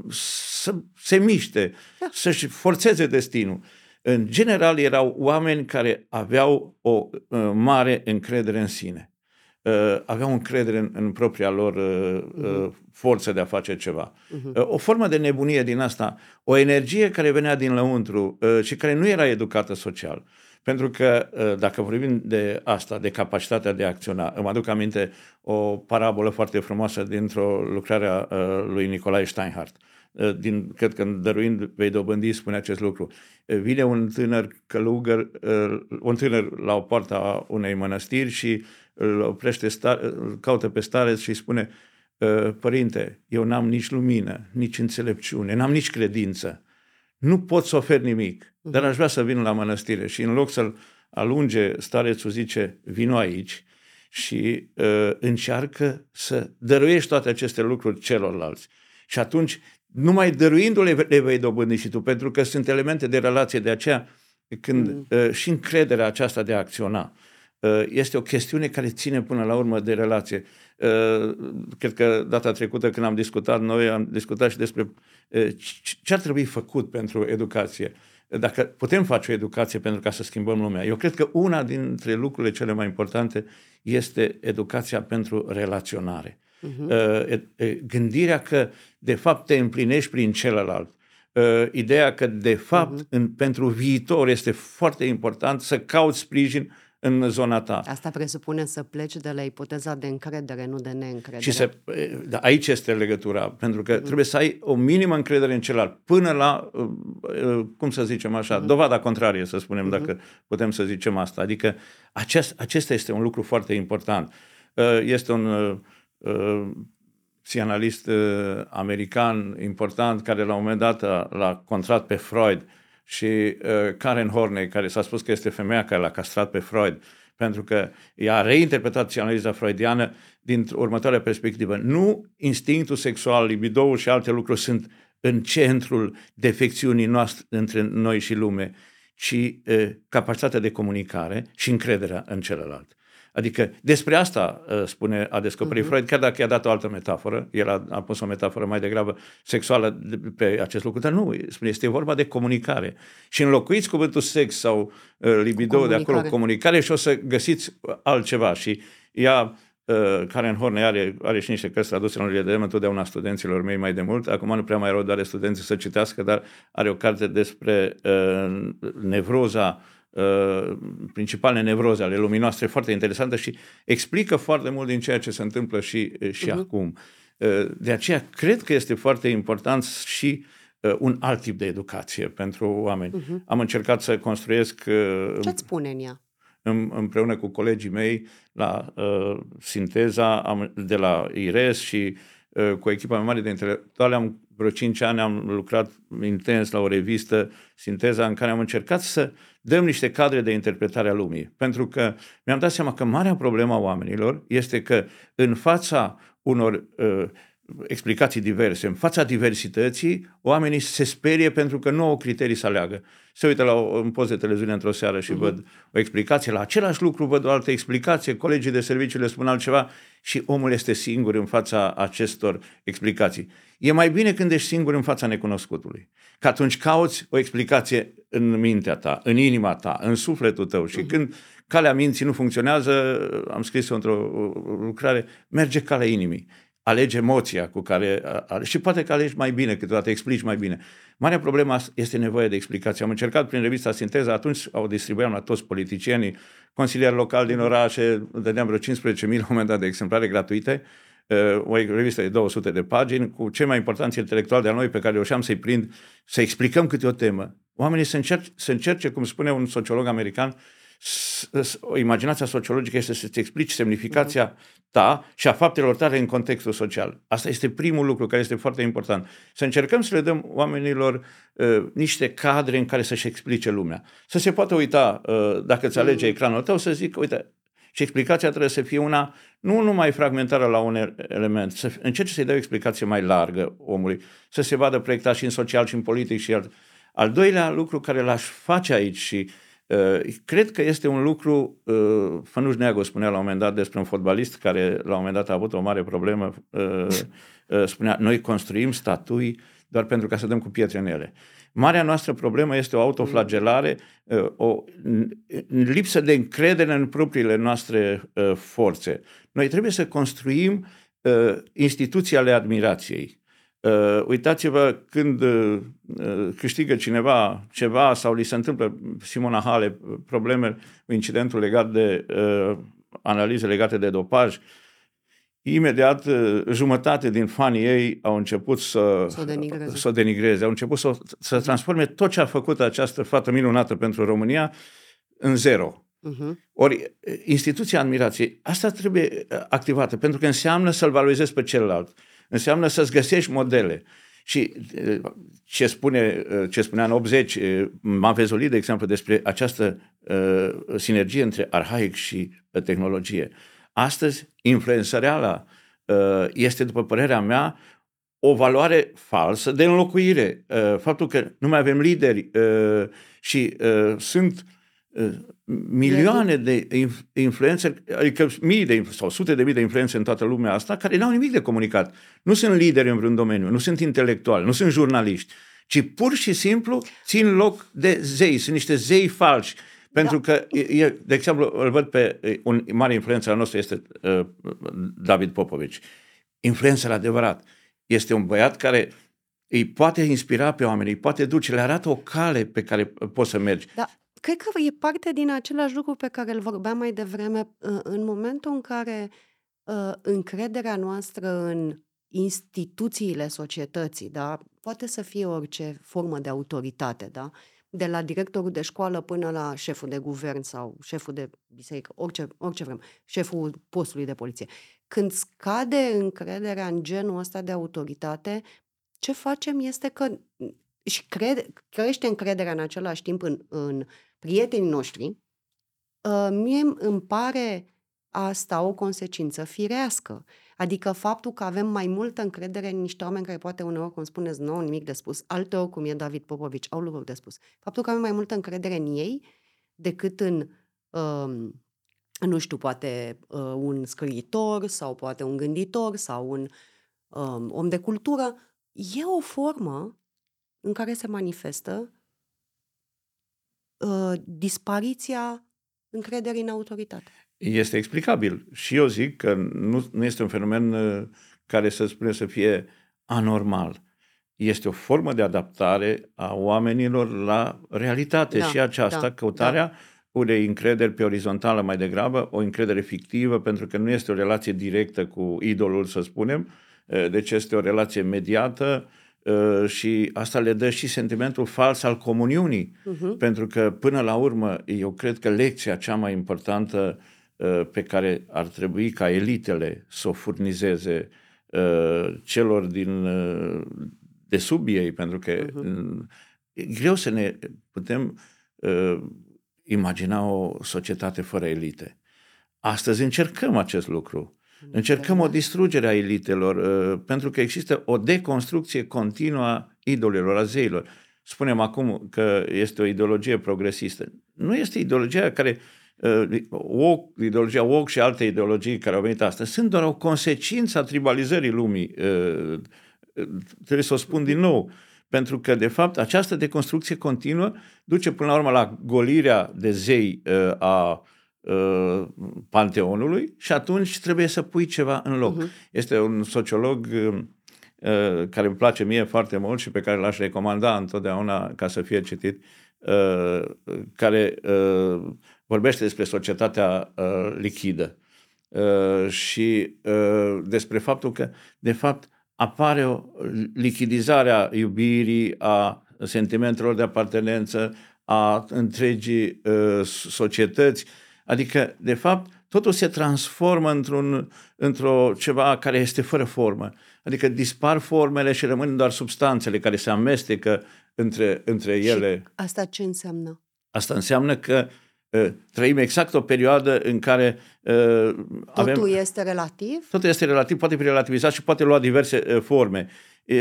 să se miște, da. să-și forțeze destinul. În general, erau oameni care aveau o mare încredere în sine. Aveau încredere în, în propria lor uh-huh. forță de a face ceva. Uh-huh. O formă de nebunie din asta, o energie care venea din lăuntru și care nu era educată social. Pentru că, ă, dacă vorbim de asta, de capacitatea de a acționa, îmi aduc aminte o parabolă foarte frumoasă dintr-o lucrare a ă, lui Nicolae Steinhardt. Ă, din, cred că în Dăruind vei dobândi spune acest lucru. Vine un tânăr călugăr, un tânăr la o poartă a unei mănăstiri și îl oprește, star, îl caută pe stareț și îi spune Părinte, eu n-am nici lumină, nici înțelepciune, n-am nici credință nu pot să ofer nimic, dar aș vrea să vin la mănăstire. Și în loc să-l alunge, starețul zice, vino aici și uh, încearcă să dăruiești toate aceste lucruri celorlalți. Și atunci, numai dăruindu-le le vei dobândi și tu, pentru că sunt elemente de relație, de aceea când mm. uh, și încrederea aceasta de a acționa uh, este o chestiune care ține până la urmă de relație. Uh, cred că data trecută când am discutat noi, am discutat și despre uh, ce ar trebui făcut pentru educație. Dacă putem face o educație pentru ca să schimbăm lumea. Eu cred că una dintre lucrurile cele mai importante este educația pentru relaționare. Uh-huh. Gândirea că, de fapt, te împlinești prin celălalt. Ideea că, de fapt, uh-huh. în, pentru viitor este foarte important să cauți sprijin în zona ta. Asta presupune să pleci de la ipoteza de încredere, nu de neîncredere. Și se, da, aici este legătura, pentru că mm. trebuie să ai o minimă încredere în celălalt, până la, uh, uh, cum să zicem așa, mm. dovada contrarie, să spunem, mm. dacă putem să zicem asta. Adică acest, acesta este un lucru foarte important. Uh, este un psihanalist american important care la un moment dat l-a contrat pe Freud și uh, Karen Horney, care s-a spus că este femeia care l-a castrat pe Freud, pentru că ea a reinterpretat analiza freudiană din următoarea perspectivă. Nu instinctul sexual, libidoul și alte lucruri sunt în centrul defecțiunii noastre între noi și lume, ci uh, capacitatea de comunicare și încrederea în celălalt. Adică despre asta uh, spune, a descoperit uh-huh. Freud, chiar dacă i-a dat o altă metaforă, el a, a pus o metaforă mai degrabă sexuală pe acest lucru, dar nu, spune, este vorba de comunicare. Și înlocuiți cuvântul sex sau uh, libido de acolo, comunicare și o să găsiți altceva. Și ea, uh, Karen Horney are, are și niște cărți traduse în de întotdeauna studenților mei mai de mult, acum nu prea mai erau doar studenții să citească, dar are o carte despre uh, nevroza Uh, principale nevroze ale lumii noastre, foarte interesantă și explică foarte mult din ceea ce se întâmplă și, uh, și uh-huh. acum. Uh, de aceea cred că este foarte important și un alt tip de educație pentru oameni. Uh-huh. Am încercat să construiesc... Ce-ți spune în ea? împreună cu colegii mei la uh, Sinteza am, de la IRES și uh, cu echipa mea mare de intelectuale am vreo 5 ani am lucrat intens la o revistă, Sinteza, în care am încercat să dăm niște cadre de interpretare a lumii. Pentru că mi-am dat seama că marea problemă a oamenilor este că în fața unor uh, explicații diverse. În fața diversității, oamenii se sperie pentru că nu au criterii să aleagă. Se uită la o, un post de televiziune într-o seară și uh-huh. văd o explicație, la același lucru văd o altă explicație, colegii de serviciu le spun altceva și omul este singur în fața acestor explicații. E mai bine când ești singur în fața necunoscutului. Că atunci cauți o explicație în mintea ta, în inima ta, în sufletul tău și uh-huh. când calea minții nu funcționează, am scris într-o lucrare, merge calea inimii alegi emoția cu care... Și poate că alegi mai bine, câteodată explici mai bine. Marea problemă este nevoie de explicație. Am încercat prin revista Sinteza, atunci au distribuiam la toți politicienii, consilieri locali din orașe, dădeam vreo 15.000 la un moment dat de exemplare gratuite, uh, o revistă de 200 de pagini, cu cei mai importanți intelectuali de-a noi pe care reușeam să-i prind, să explicăm câte o temă. Oamenii să încerce, să încerce cum spune un sociolog american, o imaginația sociologică este să-ți explici semnificația ta și a faptelor tale în contextul social. Asta este primul lucru care este foarte important. Să încercăm să le dăm oamenilor uh, niște cadre în care să-și explice lumea. Să se poată uita, uh, dacă îți alege mm. ecranul tău, să zic, uite, și explicația trebuie să fie una nu numai fragmentară la un element, să încerce să-i dai o explicație mai largă omului, să se vadă proiectat și în social și în politic și alt. Al doilea lucru care l-aș face aici și uh, Uh, cred că este un lucru, uh, Fănuș Neagu spunea la un moment dat despre un fotbalist care la un moment dat a avut o mare problemă, uh, spunea, noi construim statui doar pentru ca să dăm cu pietre în ele. Marea noastră problemă este o autoflagelare, o lipsă de încredere în propriile noastre forțe. Noi trebuie să construim instituții ale admirației. Uh, uitați-vă când uh, uh, câștigă cineva ceva sau li se întâmplă Simona Hale probleme, incidentul legat de uh, analize legate de dopaj, imediat uh, jumătate din fanii ei au început să, să, o, denigreze. să o denigreze, au început să, să transforme tot ce a făcut această fată minunată pentru România în zero. Uh-huh. Ori instituția admirației, asta trebuie activată, pentru că înseamnă să-l valorizezi pe celălalt. Uh, înseamnă să-ți găsești modele. Și ce, spune, ce spunea în 80 Mavezoli, de exemplu, despre această uh, sinergie între arhaic și tehnologie. Astăzi, influențăreala uh, este, după părerea mea, o valoare falsă de înlocuire. Uh, faptul că nu mai avem lideri uh, și uh, sunt milioane de influențe, adică mii de, sau sute de mii de influențe în toată lumea asta, care n-au nimic de comunicat. Nu sunt lideri în vreun domeniu, nu sunt intelectuali, nu sunt jurnaliști, ci pur și simplu țin loc de zei, sunt niște zei falși. Pentru da. că, e, de exemplu, îl văd pe un mare influență al nostru este uh, David Popovici. Influența adevărat. Este un băiat care îi poate inspira pe oameni, îi poate duce, le arată o cale pe care poți să mergi. Da. Cred că e parte din același lucru pe care îl vorbeam mai devreme, ă, în momentul în care uh, încrederea noastră în instituțiile societății, da, poate să fie orice formă de autoritate, da, de la directorul de școală până la șeful de guvern sau șeful de biserică, orice, orice vrem, șeful postului de poliție. Când scade încrederea în genul ăsta de autoritate, ce facem este că și cred, crește încrederea în același timp în, în prietenii noștri, ă, mie îmi pare asta o consecință firească. Adică faptul că avem mai multă încredere în niște oameni care poate uneori, cum spuneți, nu au nimic de spus, alteori, cum e David Popovici, au lucruri de spus. Faptul că avem mai multă încredere în ei decât în, um, nu știu, poate uh, un scriitor sau poate un gânditor sau un um, om de cultură, e o formă în care se manifestă uh, dispariția încrederii în autoritate. Este explicabil. Și eu zic că nu, nu este un fenomen uh, care să spune să fie anormal. Este o formă de adaptare a oamenilor la realitate da, și aceasta, da, căutarea da. unei încrederi pe orizontală mai degrabă, o încredere fictivă, pentru că nu este o relație directă cu idolul, să spunem, uh, deci este o relație mediată, Uh, și asta le dă și sentimentul fals al comuniunii, uh-huh. pentru că până la urmă eu cred că lecția cea mai importantă uh, pe care ar trebui ca elitele să o furnizeze uh, celor din de sub ei, pentru că uh-huh. e greu să ne putem imagina o societate fără elite. Astăzi încercăm acest lucru. Încercăm o distrugere a elitelor, uh, pentru că există o deconstrucție continuă a idolilor, a zeilor. Spunem acum că este o ideologie progresistă. Nu este ideologia care uh, ideologia woke și alte ideologii care au venit astăzi sunt doar o consecință a tribalizării lumii. Uh, trebuie să o spun din nou. Pentru că, de fapt, această deconstrucție continuă duce până la urmă la golirea de zei a uh, panteonului și atunci trebuie să pui ceva în loc. Uh-huh. Este un sociolog uh, care îmi place mie foarte mult și pe care l-aș recomanda întotdeauna ca să fie citit, uh, care uh, vorbește despre societatea uh, lichidă uh, și uh, despre faptul că, de fapt, apare o lichidizare a iubirii, a sentimentelor de apartenență, a întregii uh, societăți, Adică, de fapt, totul se transformă într-un, într-o ceva care este fără formă. Adică dispar formele și rămân doar substanțele care se amestecă între, între ele. Și asta ce înseamnă? Asta înseamnă că uh, trăim exact o perioadă în care uh, Totul avem... este relativ? Totul este relativ, poate fi relativizat și poate lua diverse uh, forme.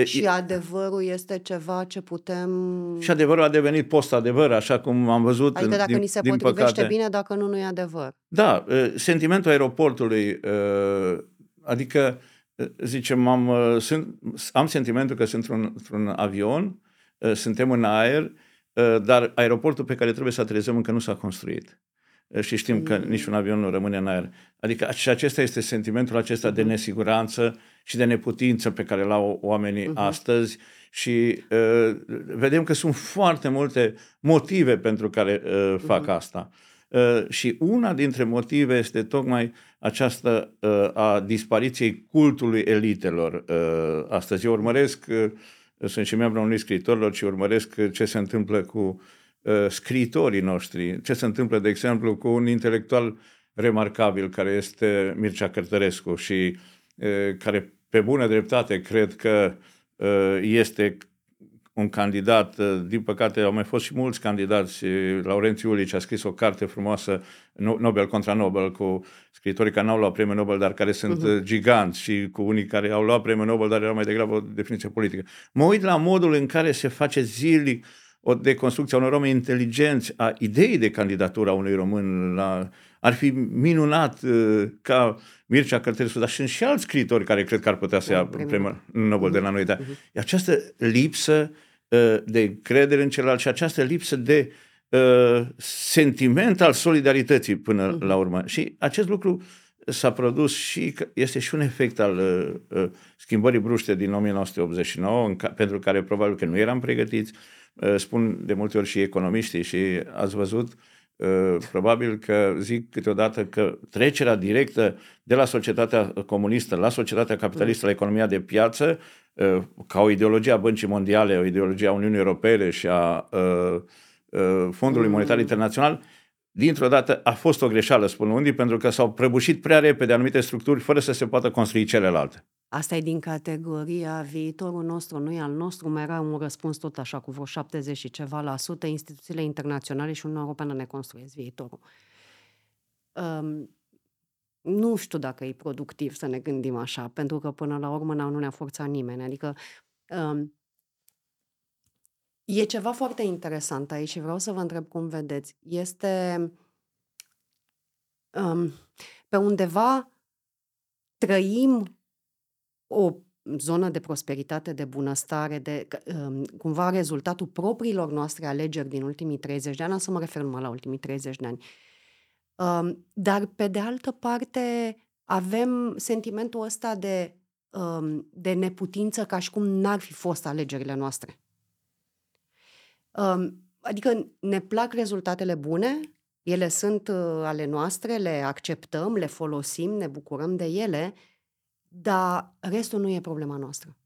Și adevărul este ceva ce putem... Și adevărul a devenit post-adevăr, așa cum am văzut. Adică dacă din, ni se potrivește păcate. bine, dacă nu, nu e adevăr. Da, sentimentul aeroportului, adică, zicem, am, sunt, am sentimentul că sunt într-un, într-un avion, suntem în aer, dar aeroportul pe care trebuie să aterizăm încă nu s-a construit și știm că mm. niciun avion nu rămâne în aer. Adică și acesta este sentimentul acesta de mm-hmm. nesiguranță și de neputință pe care l-au oamenii uh-huh. astăzi și uh, vedem că sunt foarte multe motive pentru care uh, fac uh-huh. asta. Uh, și una dintre motive este tocmai aceasta uh, a dispariției cultului elitelor. Uh, astăzi eu urmăresc, uh, sunt și membru unui scriitorilor și urmăresc ce se întâmplă cu uh, scriitorii noștri, ce se întâmplă, de exemplu, cu un intelectual remarcabil care este Mircea Cărtărescu și uh, care pe bună dreptate cred că uh, este un candidat, uh, din păcate au mai fost și mulți candidați, Laurențiu Ulici a scris o carte frumoasă, Nobel contra Nobel, cu scritorii care n-au luat premiul Nobel, dar care sunt uh-huh. giganți și cu unii care au luat premiul Nobel, dar erau mai degrabă o definiție politică. Mă uit la modul în care se face zilnic o deconstrucție a unor oameni inteligenți, a ideii de candidatură a unui român la ar fi minunat uh, ca Mircea Cărtărescu, dar sunt și alți scritori care cred că ar putea să ia premiul Nobel de la noi. Dar uh-huh. această lipsă uh, de credere în celălalt și această lipsă de uh, sentiment al solidarității până uh-huh. la urmă. Și acest lucru s-a produs și este și un efect al uh, uh schimbării bruște din 1989, în ca, pentru care probabil că nu eram pregătiți. Uh, spun de multe ori și economiștii și ați văzut uh, Uh, probabil că zic câteodată că trecerea directă de la societatea comunistă la societatea capitalistă, la economia de piață, uh, ca o ideologie a Băncii Mondiale, o ideologie a Uniunii Europene și a uh, Fondului Monetar mm. Internațional, dintr-o dată a fost o greșeală, spun unii, pentru că s-au prăbușit prea repede anumite structuri fără să se poată construi celelalte. Asta e din categoria viitorul nostru, nu e al nostru, mai era un răspuns tot așa cu vreo 70 și ceva la sută, instituțiile internaționale și Uniunea Europeană ne construiesc viitorul. Um, nu știu dacă e productiv să ne gândim așa, pentru că până la urmă nu ne-a forțat nimeni. Adică um, e ceva foarte interesant aici și vreau să vă întreb cum vedeți. Este um, pe undeva trăim o zonă de prosperitate, de bunăstare, de um, cumva rezultatul propriilor noastre alegeri din ultimii 30 de ani, să mă refer numai la ultimii 30 de ani. Um, dar, pe de altă parte, avem sentimentul ăsta de, um, de neputință ca și cum n-ar fi fost alegerile noastre. Adică ne plac rezultatele bune, ele sunt uh, ale noastre, le acceptăm, le folosim, ne bucurăm de ele, dar restul nu e problema noastră.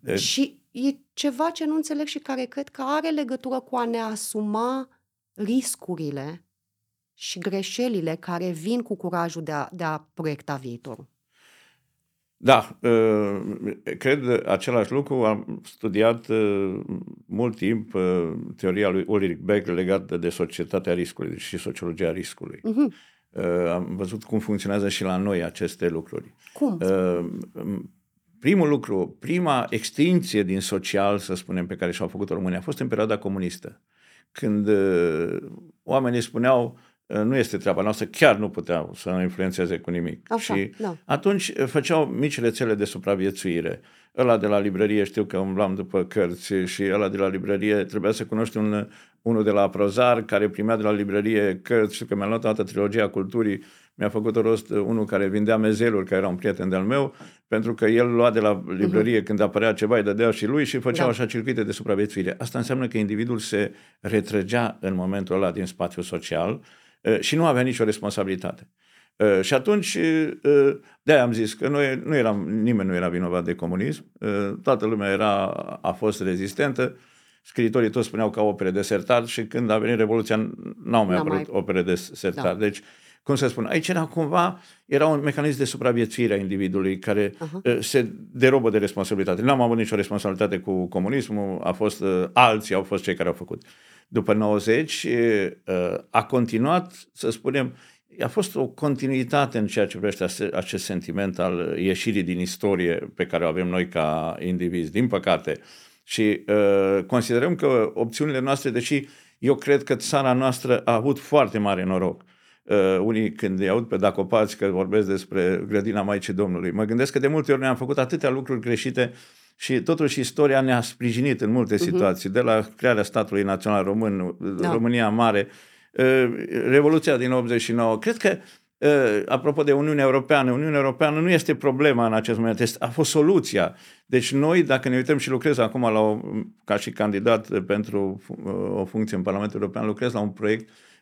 De... Și e ceva ce nu înțeleg și care cred că are legătură cu a ne asuma riscurile și greșelile care vin cu curajul de a, de a proiecta viitorul. Da, ă, cred același lucru. Am studiat ă, mult timp ă, teoria lui Ulrich Beck legată de societatea riscului și sociologia riscului. Uh-huh. Am văzut cum funcționează și la noi aceste lucruri. Cum? Primul lucru, prima extinție din social, să spunem, pe care și-au făcut-o România a fost în perioada comunistă, când oamenii spuneau nu este treaba noastră, chiar nu puteau să influențeze cu nimic. Așa, și da. atunci făceau mici rețele de supraviețuire. Ăla de la librărie știu că umblam după cărți și ăla de la librărie trebuia să cunoști un, unul de la Prozar care primea de la librărie cărți și că mi-a luat toată trilogia culturii mi-a făcut rost unul care vindea mezeluri, care era un prieten de-al meu, pentru că el lua de la librărie uh-huh. când apărea ceva, îi dădea și lui și făceau da. așa circuite de supraviețuire. Asta înseamnă că individul se retrăgea în momentul ăla din spațiul social și nu avea nicio responsabilitate. Și atunci, de-aia am zis că noi nu eram, nimeni nu era vinovat de comunism, toată lumea era, a fost rezistentă, scriitorii toți spuneau că au opere de sertar și când a venit Revoluția n-au mai apărut mai... opere de sertar. Da. Deci, cum să spun, aici era cumva, era un mecanism de supraviețuire a individului care uh-huh. se derobă de responsabilitate. Nu am avut nicio responsabilitate cu comunismul, a fost uh, alții, au fost cei care au făcut. După 90 uh, a continuat, să spunem, a fost o continuitate în ceea ce privește acest sentiment al ieșirii din istorie pe care o avem noi ca indivizi, din păcate. Și uh, considerăm că opțiunile noastre, deși eu cred că țara noastră a avut foarte mare noroc, Uh, unii când îi aud pe Dacopați că vorbesc despre grădina Maicii Domnului, mă gândesc că de multe ori ne-am făcut atâtea lucruri greșite și totuși istoria ne-a sprijinit în multe uh-huh. situații, de la crearea statului național român, da. România Mare, uh, Revoluția din 89. Cred că uh, apropo de Uniunea Europeană, Uniunea Europeană nu este problema în acest moment, este, a fost soluția. Deci noi, dacă ne uităm și lucrez acum la o, ca și candidat pentru uh, o funcție în Parlamentul European, lucrez la un proiect uh, Uh,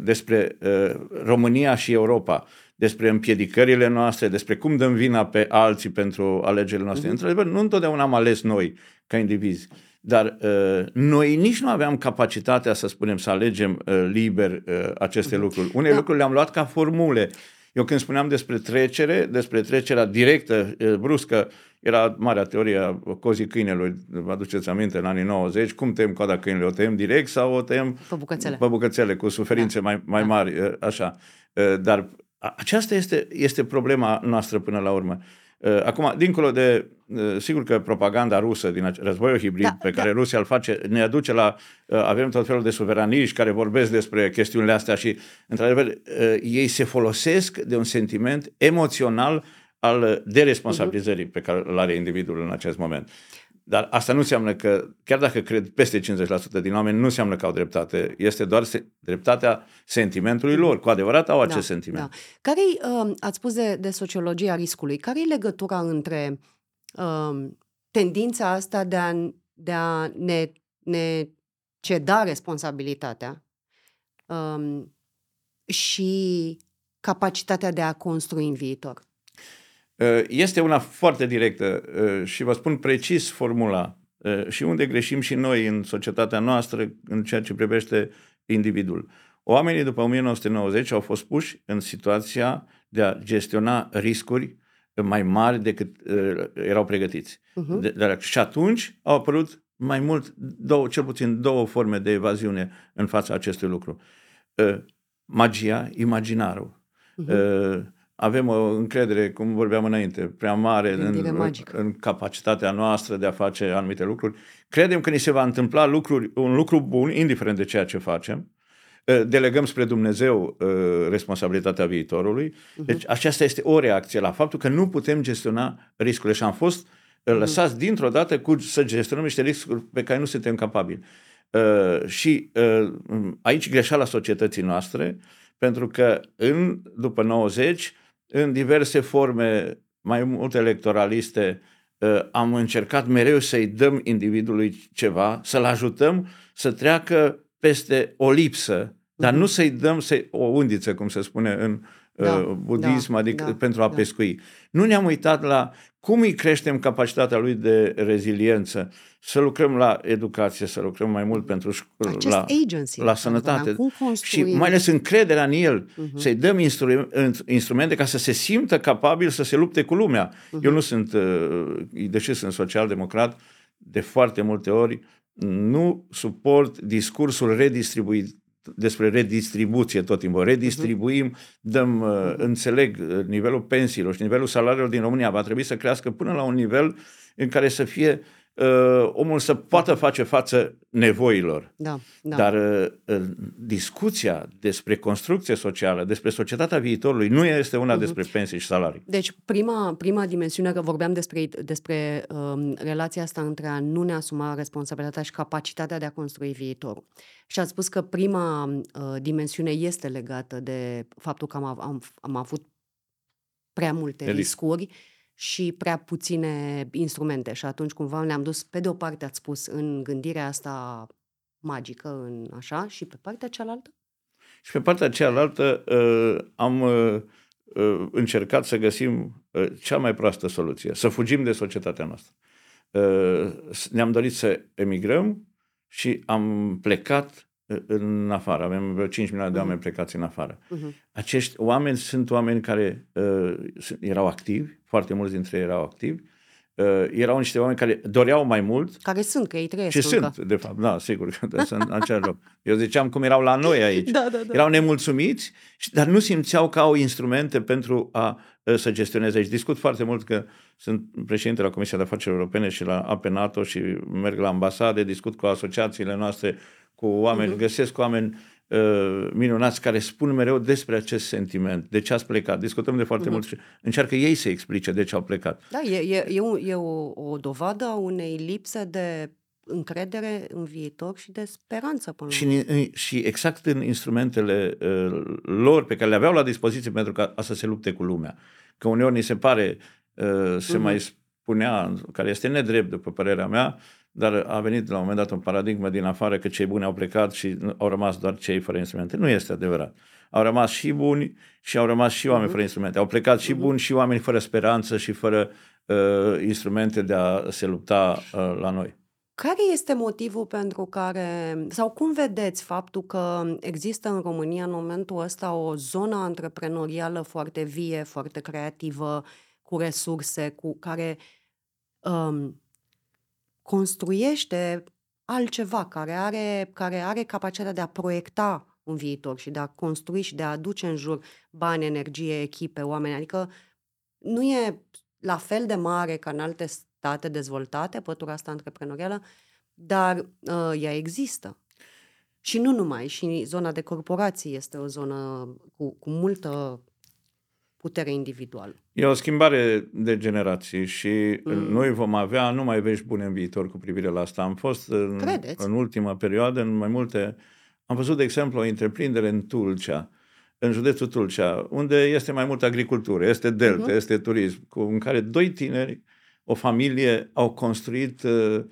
despre uh, România și Europa, despre împiedicările noastre, despre cum dăm vina pe alții pentru alegerile noastre. Uh-huh. Într-adevăr, nu întotdeauna am ales noi ca indivizi, dar uh, noi nici nu aveam capacitatea să spunem să alegem uh, liber uh, aceste uh-huh. lucruri. Unele da. lucruri le-am luat ca formule. Eu când spuneam despre trecere, despre trecerea directă, uh, bruscă, era marea teorie a cozii câinelui, vă aduceți aminte, în anii 90, cum tem coada câinelui, o tem direct sau o tem pe bucățele, pe bucățele cu suferințe da. mai, mai da. mari, așa. Dar aceasta este, este problema noastră până la urmă. Acum, dincolo de, sigur că propaganda rusă din războiul hibrid da, pe care da. Rusia îl face, ne aduce la, avem tot felul de suveraniști care vorbesc despre chestiunile astea și, într-adevăr, ei se folosesc de un sentiment emoțional al deresponsabilizării pe care îl are individul în acest moment. Dar asta nu înseamnă că, chiar dacă cred peste 50% din oameni, nu înseamnă că au dreptate. Este doar se, dreptatea sentimentului lor. Cu adevărat au acest da, sentiment. Da. care uh, ați spus de, de sociologia riscului, care e legătura între uh, tendința asta de a, de a ne, ne ceda responsabilitatea uh, și capacitatea de a construi în viitor? Uh, este una foarte directă uh, și vă spun precis formula uh, și unde greșim și noi în societatea noastră în ceea ce privește individul. Oamenii după 1990 au fost puși în situația de a gestiona riscuri mai mari decât erau pregătiți. Uh-huh. De, de, și atunci au apărut mai mult, două, cel puțin două forme de evaziune în fața acestui lucru. Magia, imaginarul. Uh-huh avem o încredere, cum vorbeam înainte, prea mare în, în capacitatea noastră de a face anumite lucruri. Credem că ni se va întâmpla lucruri, un lucru bun, indiferent de ceea ce facem. Ă, delegăm spre Dumnezeu ă, responsabilitatea viitorului. Mhm. Deci aceasta este o reacție la faptul că nu putem gestiona riscurile și am fost ă, mhm. lăsați dintr-o dată cu să gestionăm niște riscuri pe care nu suntem capabili. Și aici greșeala societății noastre, pentru că în, după 90 în diverse forme mai mult electoraliste, uh, am încercat mereu să-i dăm individului ceva, să-l ajutăm să treacă peste o lipsă, dar uh-huh. nu să-i dăm să o undiță, cum se spune în da, uh, budism, da, adică da, pentru a da. pescui. Nu ne-am uitat la cum îi creștem capacitatea lui de reziliență, să lucrăm la educație, să lucrăm mai mult pentru Acest la, agency, la sănătate și mai ales încrederea în el, uh-huh. să-i dăm instru- instrumente ca să se simtă capabil să se lupte cu lumea. Uh-huh. Eu nu sunt, uh, deși sunt social-democrat, de foarte multe ori nu suport discursul redistribuit despre redistribuție tot timpul. Redistribuim, uh-huh. dăm, uh, înțeleg, uh, nivelul pensiilor și nivelul salariilor din România va trebui să crească până la un nivel în care să fie uh, omul să poată face față nevoilor. Da, da. Dar uh, discuția despre construcție socială, despre societatea viitorului, nu este una uh-huh. despre pensii și salarii. Deci, prima, prima dimensiune, că vorbeam despre, despre um, relația asta între a nu ne asuma responsabilitatea și capacitatea de a construi viitorul. Și ați spus că prima uh, dimensiune este legată de faptul că am, am, am avut prea multe de riscuri și prea puține instrumente. Și atunci cumva ne-am dus, pe de o parte ați spus, în gândirea asta magică, în așa, și pe partea cealaltă? Și pe partea cealaltă uh, am uh, uh, încercat să găsim uh, cea mai proastă soluție, să fugim de societatea noastră. Uh, ne-am dorit să emigrăm și am plecat uh, în afară. Avem vreo 5 milioane de oameni uh-huh. plecați în afară. Uh-huh. Acești oameni sunt oameni care uh, erau activi, foarte mulți dintre ei erau activi, uh, erau niște oameni care doreau mai mult. Care sunt, că ei trăiesc Și încă. sunt, de fapt, da, sigur că (laughs) sunt în acel loc. Eu ziceam cum erau la noi aici. Da, da, da. Erau nemulțumiți, dar nu simțeau că au instrumente pentru a uh, să gestioneze aici. Discut foarte mult că sunt președinte la Comisia de Afaceri Europene și la APE NATO și merg la ambasade, discut cu asociațiile noastre, cu oameni, uh-huh. găsesc oameni uh, minunați care spun mereu despre acest sentiment, de ce ați plecat. Discutăm de foarte uh-huh. mult și încearcă ei să explice de ce au plecat. Da, e, e, e, o, e o, o dovadă a unei lipse de încredere în viitor și de speranță până și, în, și exact în instrumentele uh, lor pe care le aveau la dispoziție pentru ca să se lupte cu lumea. Că uneori ni se pare, uh, se uh-huh. mai spunea, care este nedrept după părerea mea, dar a venit la un moment dat un paradigmă din afară că cei buni au plecat și au rămas doar cei fără instrumente. Nu este adevărat. Au rămas și buni și au rămas și oameni uh-huh. fără instrumente. Au plecat și uh-huh. buni și oameni fără speranță și fără uh, instrumente de a se lupta uh, la noi. Care este motivul pentru care, sau cum vedeți faptul că există în România în momentul ăsta o zonă antreprenorială foarte vie, foarte creativă, cu resurse, cu care um, construiește altceva, care are, care are capacitatea de a proiecta un viitor și de a construi și de a aduce în jur bani, energie, echipe, oameni. Adică nu e la fel de mare ca în alte state dezvoltate, pătura asta antreprenorială, dar uh, ea există. Și nu numai, și zona de corporații este o zonă cu, cu multă putere individuală. E o schimbare de generații și mm. noi vom avea numai vești bune în viitor cu privire la asta. Am fost în, în ultima perioadă în mai multe... Am văzut, de exemplu, o întreprindere în Tulcea, în județul Tulcea, unde este mai multă agricultură, este delta, uh-huh. este turism, cu, în care doi tineri, o familie, au construit uh, uh,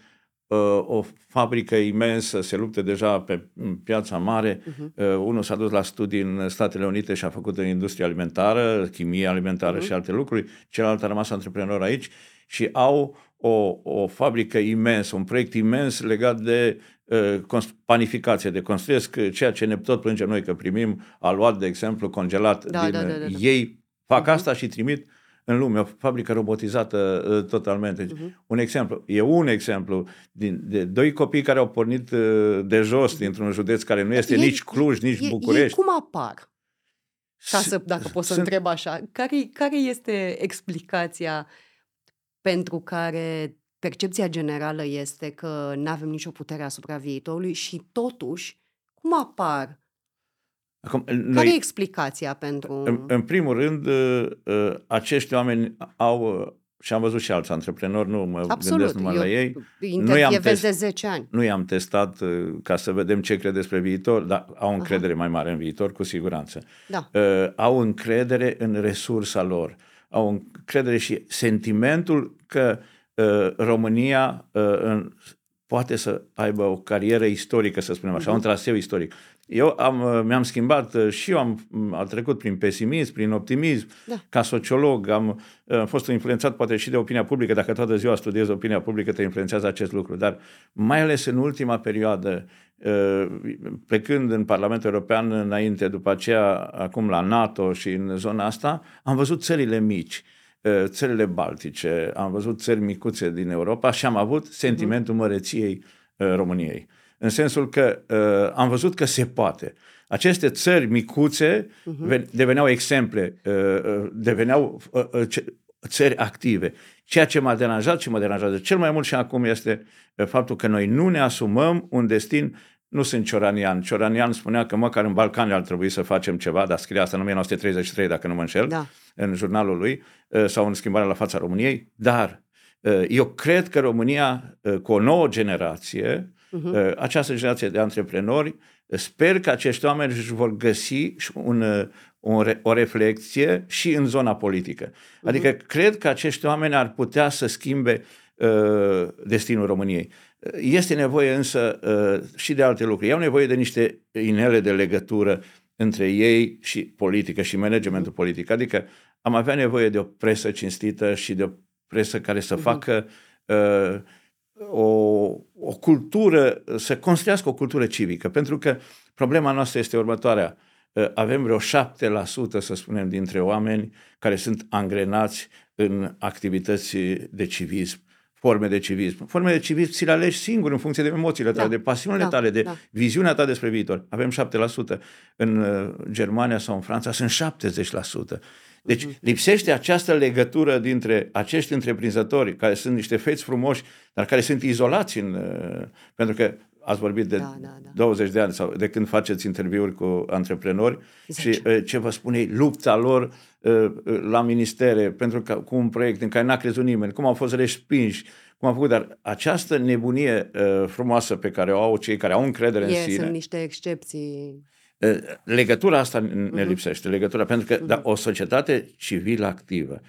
o fabrică imensă, se luptă deja pe piața mare. Uh-huh. Uh, unul s-a dus la studii în Statele Unite și a făcut în industrie alimentară, chimie alimentară uh-huh. și alte lucruri. Celălalt a rămas antreprenor aici și au o, o fabrică imensă, un proiect imens legat de uh, panificație, de construiesc ceea ce ne tot plângem noi că primim aluat, de exemplu, congelat da, din da, da, da, da. ei fac uh-huh. asta și trimit în lume, o fabrică robotizată uh, totalmente. Uh-huh. Un exemplu, e un exemplu din, de doi copii care au pornit uh, de jos uh-huh. dintr-un județ care nu este ei, nici Cluj, nici ei, București. Ei cum apar? Ca să, dacă pot să sunt... întreb așa, care, care este explicația pentru care percepția generală este că nu avem nicio putere asupra viitorului și totuși cum apar Acum, noi, Care e explicația pentru... În, în primul rând, uh, uh, acești oameni au, uh, și am văzut și alți antreprenori, nu mă Absolut. gândesc numai Eu la ei. Nu i-am test, de 10 ani. Nu i-am testat ca să vedem ce crede despre viitor, dar au încredere Aha. mai mare în viitor, cu siguranță. Da. Au încredere în resursa lor. Au încredere și sentimentul că România poate să aibă o carieră istorică, să spunem așa, uh-huh. un traseu istoric. Eu am, uh, mi-am schimbat uh, și eu am, mm, am trecut prin pesimism, prin optimism, da. ca sociolog, am, uh, am fost influențat poate și de opinia publică, dacă toată ziua studiezi opinia publică, te influențează acest lucru, dar mai ales în ultima perioadă, plecând în Parlamentul European înainte, după aceea acum la NATO și în zona asta, am văzut țările mici, țările baltice, am văzut țări micuțe din Europa și am avut sentimentul măreției României. În sensul că uh, am văzut că se poate. Aceste țări micuțe uh-huh. deveneau exemple, uh, uh, deveneau uh, uh, țări active. Ceea ce m-a deranjat și mă deranjează cel mai mult și acum este uh, faptul că noi nu ne asumăm un destin nu sunt Cioranian. Cioranian spunea că măcar în Balcani ar trebui să facem ceva, dar scria asta în 1933, dacă nu mă înșel, da. în jurnalul lui, uh, sau în schimbarea la fața României, dar uh, eu cred că România, uh, cu o nouă generație, uh-huh. această generație de antreprenori, sper că acești oameni își vor găsi un, un, o reflexie și în zona politică. Uh-huh. Adică cred că acești oameni ar putea să schimbe uh, destinul României. Este nevoie însă uh, și de alte lucruri. Au nevoie de niște inele de legătură între ei și politică și managementul politic. Adică am avea nevoie de o presă cinstită și de o presă care să mhm. facă uh, o, o cultură, să construiască o cultură civică. Pentru că problema noastră este următoarea. Uh, avem vreo 7%, să spunem, dintre oameni care sunt angrenați în activități de civism forme de civism. Forme de civism ți le alegi singur în funcție de emoțiile tale, da. de pasiunile da. tale, de da. viziunea ta despre viitor. Avem 7%. În uh, Germania sau în Franța sunt 70%. Deci uh-huh. lipsește această legătură dintre acești întreprinzători, care sunt niște feți frumoși, dar care sunt izolați în... Uh, pentru că ați vorbit de da, da, da. 20 de ani sau de când faceți interviuri cu antreprenori exact. și uh, ce vă spune ei, lupta lor uh, la ministere pentru că, cu un proiect în care n-a crezut nimeni, cum au fost respinși, cum au făcut, dar această nebunie uh, frumoasă pe care o au cei care au încredere e, în sine. Sunt niște excepții. Legătura asta ne uh-huh. lipsește, legătura, pentru că uh-huh. da, o societate civilă activă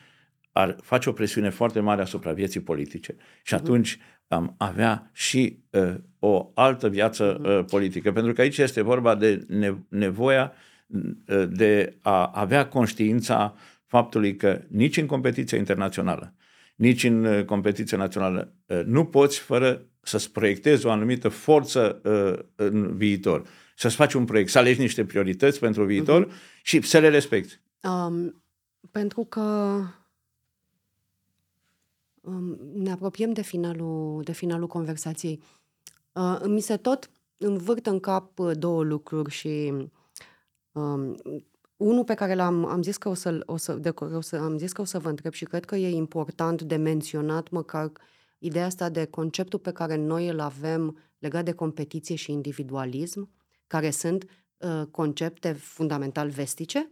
ar face o presiune foarte mare asupra vieții politice și mhm. atunci am avea și uh, o altă viață mhm. uh, politică. Pentru că aici este vorba de nevoia uh, de a avea conștiința faptului că nici în competiția internațională, nici în uh, competiția națională uh, nu poți fără să-ți proiectezi o anumită forță uh, în viitor. Să-ți faci un proiect, să alegi niște priorități pentru viitor uh-huh. și să le respecti. Um, pentru că ne apropiem de finalul, de finalul conversației. Uh, mi se tot învârt în cap uh, două lucruri și um, unul pe care l-am am zis că o să, o să, de, o să, am zis că o să vă întreb și cred că e important de menționat măcar ideea asta de conceptul pe care noi îl avem legat de competiție și individualism, care sunt uh, concepte fundamental vestice,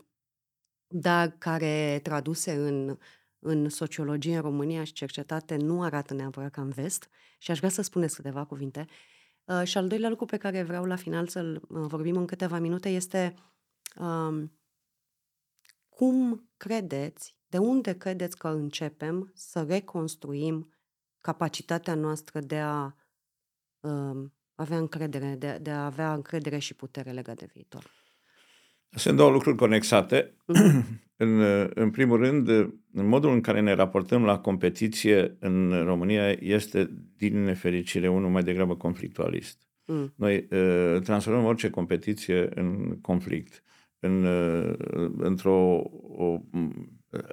dar care traduse în în sociologie în România și cercetate nu arată neapărat ca în vest și aș vrea să spuneți câteva cuvinte. Uh, și al doilea lucru pe care vreau la final să-l uh, vorbim în câteva minute este um, cum credeți, de unde credeți că începem să reconstruim capacitatea noastră de a um, avea încredere, de, de a avea încredere și putere legată de viitor? Sunt două lucruri conexate. Mhm. (clears throat) în, în primul rând, în modul în care ne raportăm la competiție în România este, din nefericire, unul mai degrabă conflictualist. Mm. Noi uh, transformăm orice competiție în conflict, în, uh, într-o o,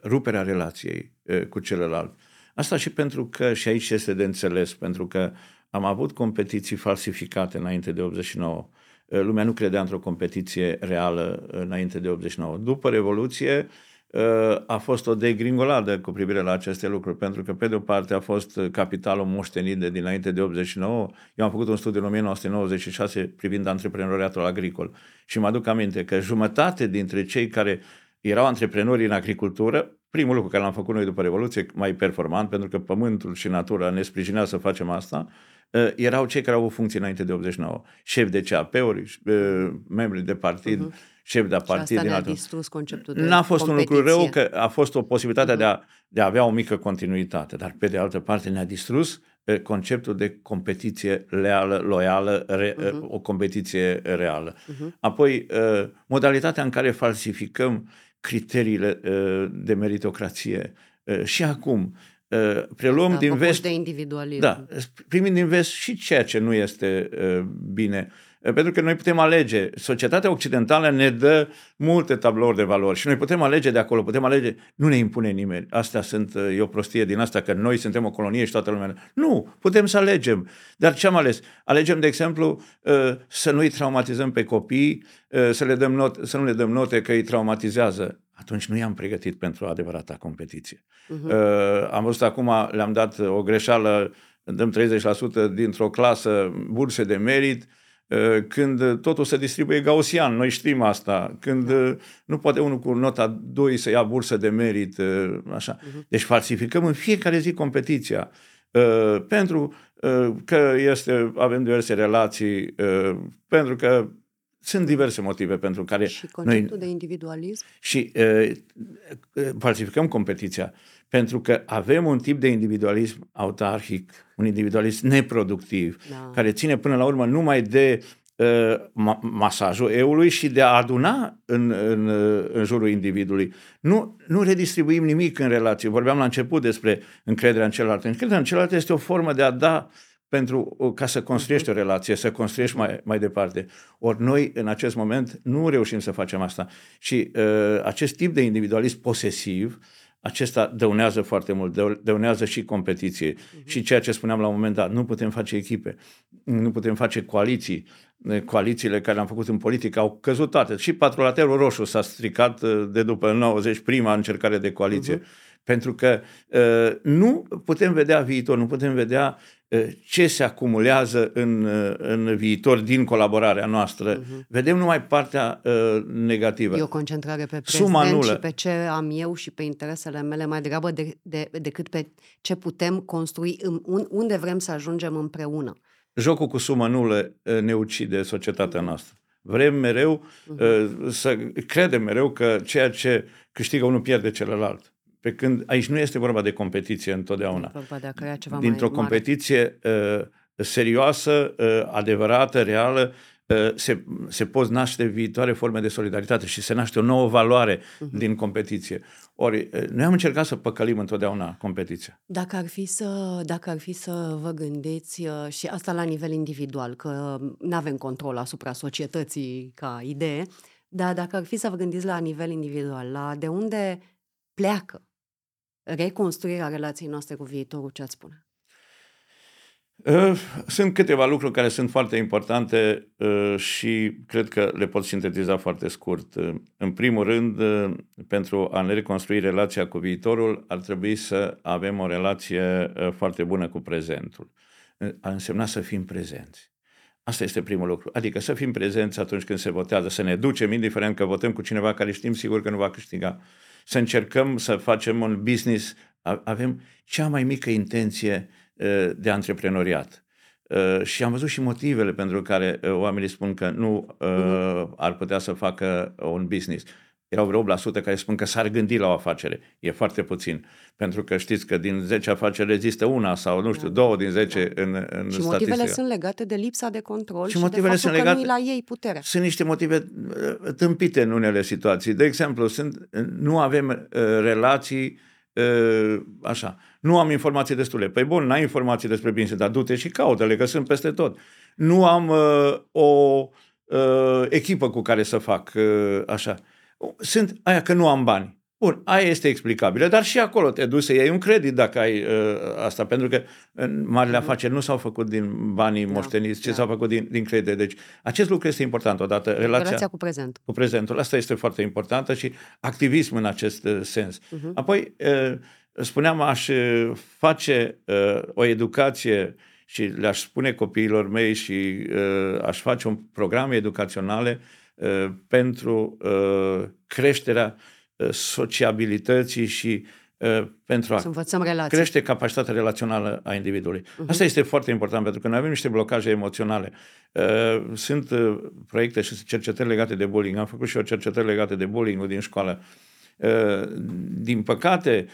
rupere a relației uh, cu celălalt. Asta și pentru că, și aici este de înțeles, pentru că am avut competiții falsificate înainte de 89 Eh, lumea nu credea într-o competiție reală înainte de 89. După Revoluție eh, a fost o degringoladă cu privire la aceste lucruri, pentru că pe de o parte a fost capitalul moștenit de dinainte de 89. Eu am făcut un studiu în 1996 privind antreprenoriatul agricol și mă aduc aminte că jumătate dintre cei care erau antreprenori în agricultură, primul lucru care l-am făcut noi după Revoluție, mai performant, pentru că pământul și natura ne sprijinea să facem asta, uh, erau cei care au avut funcții înainte de 89. Șefi de CAP-uri, uh, membri de partid, uh-huh. șefi de partid. Și asta din distrus conceptul de N-a fost competiție. un lucru rău, că a fost o posibilitate uh-huh. de, a, de a avea o mică continuitate, dar pe de altă parte ne-a distrus uh, conceptul de competiție leală, loială, re, uh-huh. o competiție reală. Uh-huh. Apoi, uh, modalitatea în care falsificăm criteriile uh, de meritocrație. Uh, și acum, uh, preluăm da, din vest... de individualism. Da, primim din vest și ceea ce nu este bine. Pentru că noi putem alege. Societatea occidentală ne dă multe tablouri de valori și noi putem alege de acolo, putem alege. Nu ne impune nimeni. Astea sunt, e o prostie din asta că noi suntem o colonie și toată lumea. Nu, putem să alegem. Dar ce am ales? Alegem, de exemplu, să nu-i traumatizăm pe copii, să, le dăm not, să nu le dăm note că îi traumatizează atunci nu i-am pregătit pentru adevărata competiție. Uh-huh. Uh, am văzut acum, le-am dat o greșeală, dăm 30% dintr-o clasă burse de merit, uh, când totul se distribuie gaussian, noi știm asta, când uh, nu poate unul cu nota 2 să ia bursă de merit, uh, așa. Uh-huh. Deci falsificăm în fiecare zi competiția. Uh, pentru uh, că este, avem diverse relații, uh, pentru că sunt diverse motive pentru care... Și conceptul noi, de individualism? Și uh, falsificăm competiția pentru că avem un tip de individualism autarhic, un individualism neproductiv, da. care ține până la urmă numai de uh, masajul eului și de a aduna în, în, în jurul individului. Nu, nu redistribuim nimic în relație. Vorbeam la început despre încrederea în celălalt. Încrederea în celălalt este o formă de a da uh, pentru ca să construiești o relație, să construiești mai, mai departe. Ori noi, în acest moment, nu reușim să facem asta. Și uh, acest tip de individualism posesiv, acesta dăunează foarte mult, dăunează și competiție. Uh-huh. Și ceea ce spuneam la un moment dat, nu putem face echipe, nu putem face coaliții. Coalițiile care le-am făcut în politică au căzut toate. Și patrulaterul roșu s-a stricat uh, de după 90, prima încercare de coaliție. Uh-huh. Pentru că uh, nu putem vedea viitor, nu putem vedea uh, ce se acumulează în, uh, în viitor din colaborarea noastră. Uh-huh. Vedem numai partea uh, negativă. E o concentrare pe prezent Suma nulă. și pe ce am eu și pe interesele mele mai degrabă de, de, decât pe ce putem construi, în, unde vrem să ajungem împreună. Jocul cu sumă nulă uh, ne ucide societatea noastră. Vrem mereu uh-huh. să credem mereu că ceea ce câștigă unul pierde celălalt. Pe când aici nu este vorba de competiție întotdeauna. Vorba de a crea ceva Dintr-o mai competiție uh, serioasă, uh, adevărată, reală, uh, se, se pot naște viitoare forme de solidaritate și se naște o nouă valoare uh-huh. din competiție. Ori, uh, noi am încercat să păcălim întotdeauna competiția. Dacă ar fi să, dacă ar fi să vă gândiți, uh, și asta la nivel individual, că nu avem control asupra societății ca idee, dar dacă ar fi să vă gândiți la nivel individual, la de unde pleacă reconstruirea relației noastre cu viitorul, ce ați spune? Ă, sunt câteva lucruri care sunt foarte importante ă, și cred că le pot sintetiza foarte scurt. Ă, în primul rând, pentru a ne reconstrui relația cu viitorul, ar trebui să avem o relație foarte bună cu prezentul. A însemna să fim prezenți. Asta este primul lucru. Adică să fim prezenți atunci când se votează, să ne ducem, indiferent că votăm cu cineva care știm sigur că nu va câștiga să încercăm să facem un business, avem cea mai mică intenție uh, de antreprenoriat. Uh, și am văzut și motivele pentru care uh, oamenii spun că nu mhm. ar putea să facă un business erau vreo 8% care spun că s-ar gândi la o afacere. E foarte puțin. Pentru că știți că din 10 afaceri există una sau, nu știu, da. două din 10 da. în, în Și motivele statistică. sunt legate de lipsa de control și, și motivele de sunt legate, că nu la ei puterea. Sunt niște motive uh, tâmpite în unele situații. De exemplu, sunt, nu avem uh, relații uh, așa. Nu am informații destule. Păi bun, n-ai informații despre bine, dar du-te și caută-le, că sunt peste tot. Nu am uh, o uh, echipă cu care să fac uh, așa sunt aia că nu am bani. Bun, aia este explicabilă, dar și acolo te duci să iei un credit dacă ai uh, asta, pentru că în marile mm afaceri nu s-au făcut din banii da, moșteniți, ci da. s-au făcut din, din credite. Deci acest lucru este important odată. Relația, relația cu prezent. Cu prezentul. Asta este foarte importantă și activism în acest uh, sens. Uh-huh. Apoi, uh, spuneam, aș uh, face uh, o educație și le-aș spune copiilor mei și uh, aș face un program educaționale uh, Uh, pentru uh, creșterea uh, sociabilității și pentru a crește capacitatea relațională a individului. Uh-huh. Asta este foarte important pentru că noi avem niște blocaje emoționale. Sunt proiecte și cercetări legate de bullying. Am făcut și o cercetări legate de bullying din școală. Din păcate,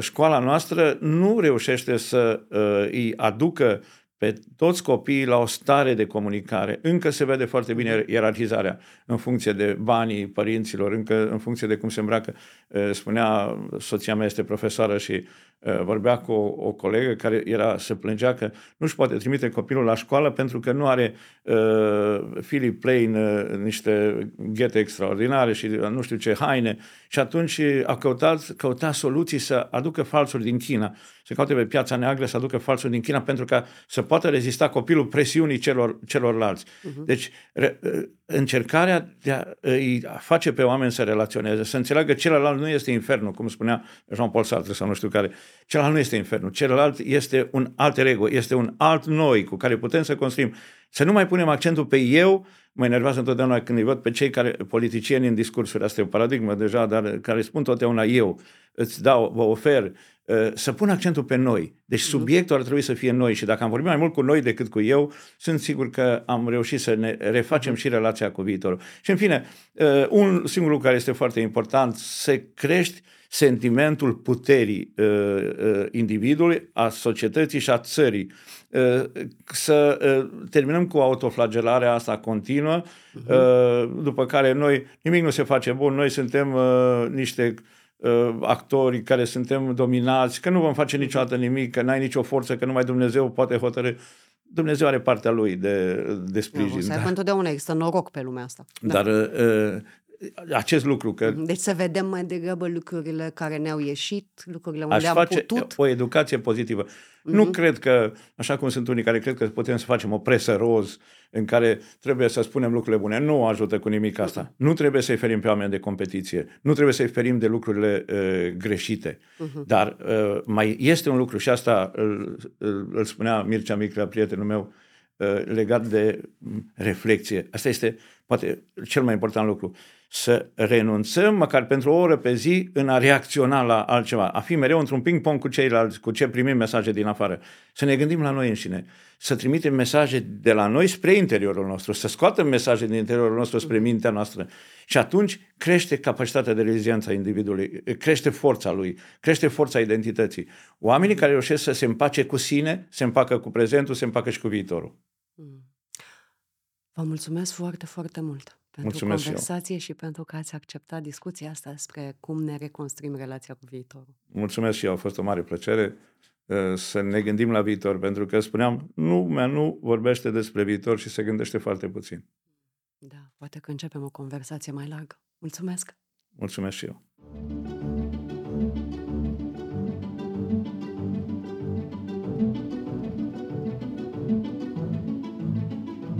școala noastră nu reușește să îi aducă pe toți copiii la o stare de comunicare. Încă se vede foarte bine ierarhizarea în funcție de banii părinților, încă în funcție de cum se îmbracă. Spunea, soția mea este profesoară și vorbea cu o, o colegă care era, se plângea că nu își poate trimite copilul la școală pentru că nu are uh, Philip Plain uh, niște ghete extraordinare și uh, nu știu ce haine și atunci a căutat, căuta soluții să aducă falsuri din China, să caute pe piața neagră să aducă falsuri din China pentru ca să poată rezista copilul presiunii celor, celorlalți. Uh-huh. Deci re, încercarea de a îi face pe oameni să relaționeze, să înțeleagă celălalt nu este infernul, cum spunea Jean-Paul Sartre sau nu știu care, celălalt nu este infernul, celălalt este un alter ego, este un alt noi cu care putem să construim. Să nu mai punem accentul pe eu, mă enervează întotdeauna când îi văd pe cei care, politicieni în discursuri, asta e o paradigmă deja, dar care spun totdeauna eu, îți dau, vă ofer, ă, să pun accentul pe noi. Deci mhm. subiectul ar trebui să fie noi și dacă am vorbit mai mult cu noi decât cu eu, sunt sigur că am reușit să ne refacem și relația cu viitorul. Și în fine, ă, un singur lucru care este foarte important, să crești sentimentul puterii uh, uh, individului, a societății și a țării. Uh, să uh, terminăm cu autoflagelarea asta continuă, uh-huh. uh, după care noi, nimic nu se face bun, noi suntem uh, niște uh, actori care suntem dominați, că nu vom face niciodată nimic, că n-ai nicio forță, că numai Dumnezeu poate hotărâ. Dumnezeu are partea lui de, de sprijin. Da, să da. întotdeauna există noroc pe lumea asta. Dar uh, acest lucru. Că deci să vedem mai degrabă lucrurile care ne-au ieșit, lucrurile unde aș am face putut. o educație pozitivă. Uh-huh. Nu cred că, așa cum sunt unii care cred că putem să facem o presă roz în care trebuie să spunem lucrurile bune. Nu ajută cu nimic asta. Uh-huh. Nu trebuie să-i ferim pe oameni de competiție. Nu trebuie să-i ferim de lucrurile uh, greșite. Uh-huh. Dar uh, mai este un lucru și asta îl, îl, îl spunea Mircea Miclea, prietenul meu, uh, legat de reflexie. Asta este poate cel mai important lucru să renunțăm măcar pentru o oră pe zi în a reacționa la altceva, a fi mereu într-un ping-pong cu ceilalți, cu ce primim mesaje din afară. Să ne gândim la noi înșine, să trimitem mesaje de la noi spre interiorul nostru, să scoatem mesaje din interiorul nostru spre mintea noastră. Și atunci crește capacitatea de reziliență a individului, crește forța lui, crește forța identității. Oamenii care reușesc să se împace cu sine, se împacă cu prezentul, se împacă și cu viitorul. Mm. Vă mulțumesc foarte, foarte mult pentru Mulțumesc conversație și, și pentru că ați acceptat discuția asta despre cum ne reconstruim relația cu viitorul. Mulțumesc și eu, a fost o mare plăcere uh, să ne gândim la viitor, pentru că spuneam, lumea nu vorbește despre viitor și se gândește foarte puțin. Da, poate că începem o conversație mai largă. Mulțumesc! Mulțumesc și eu!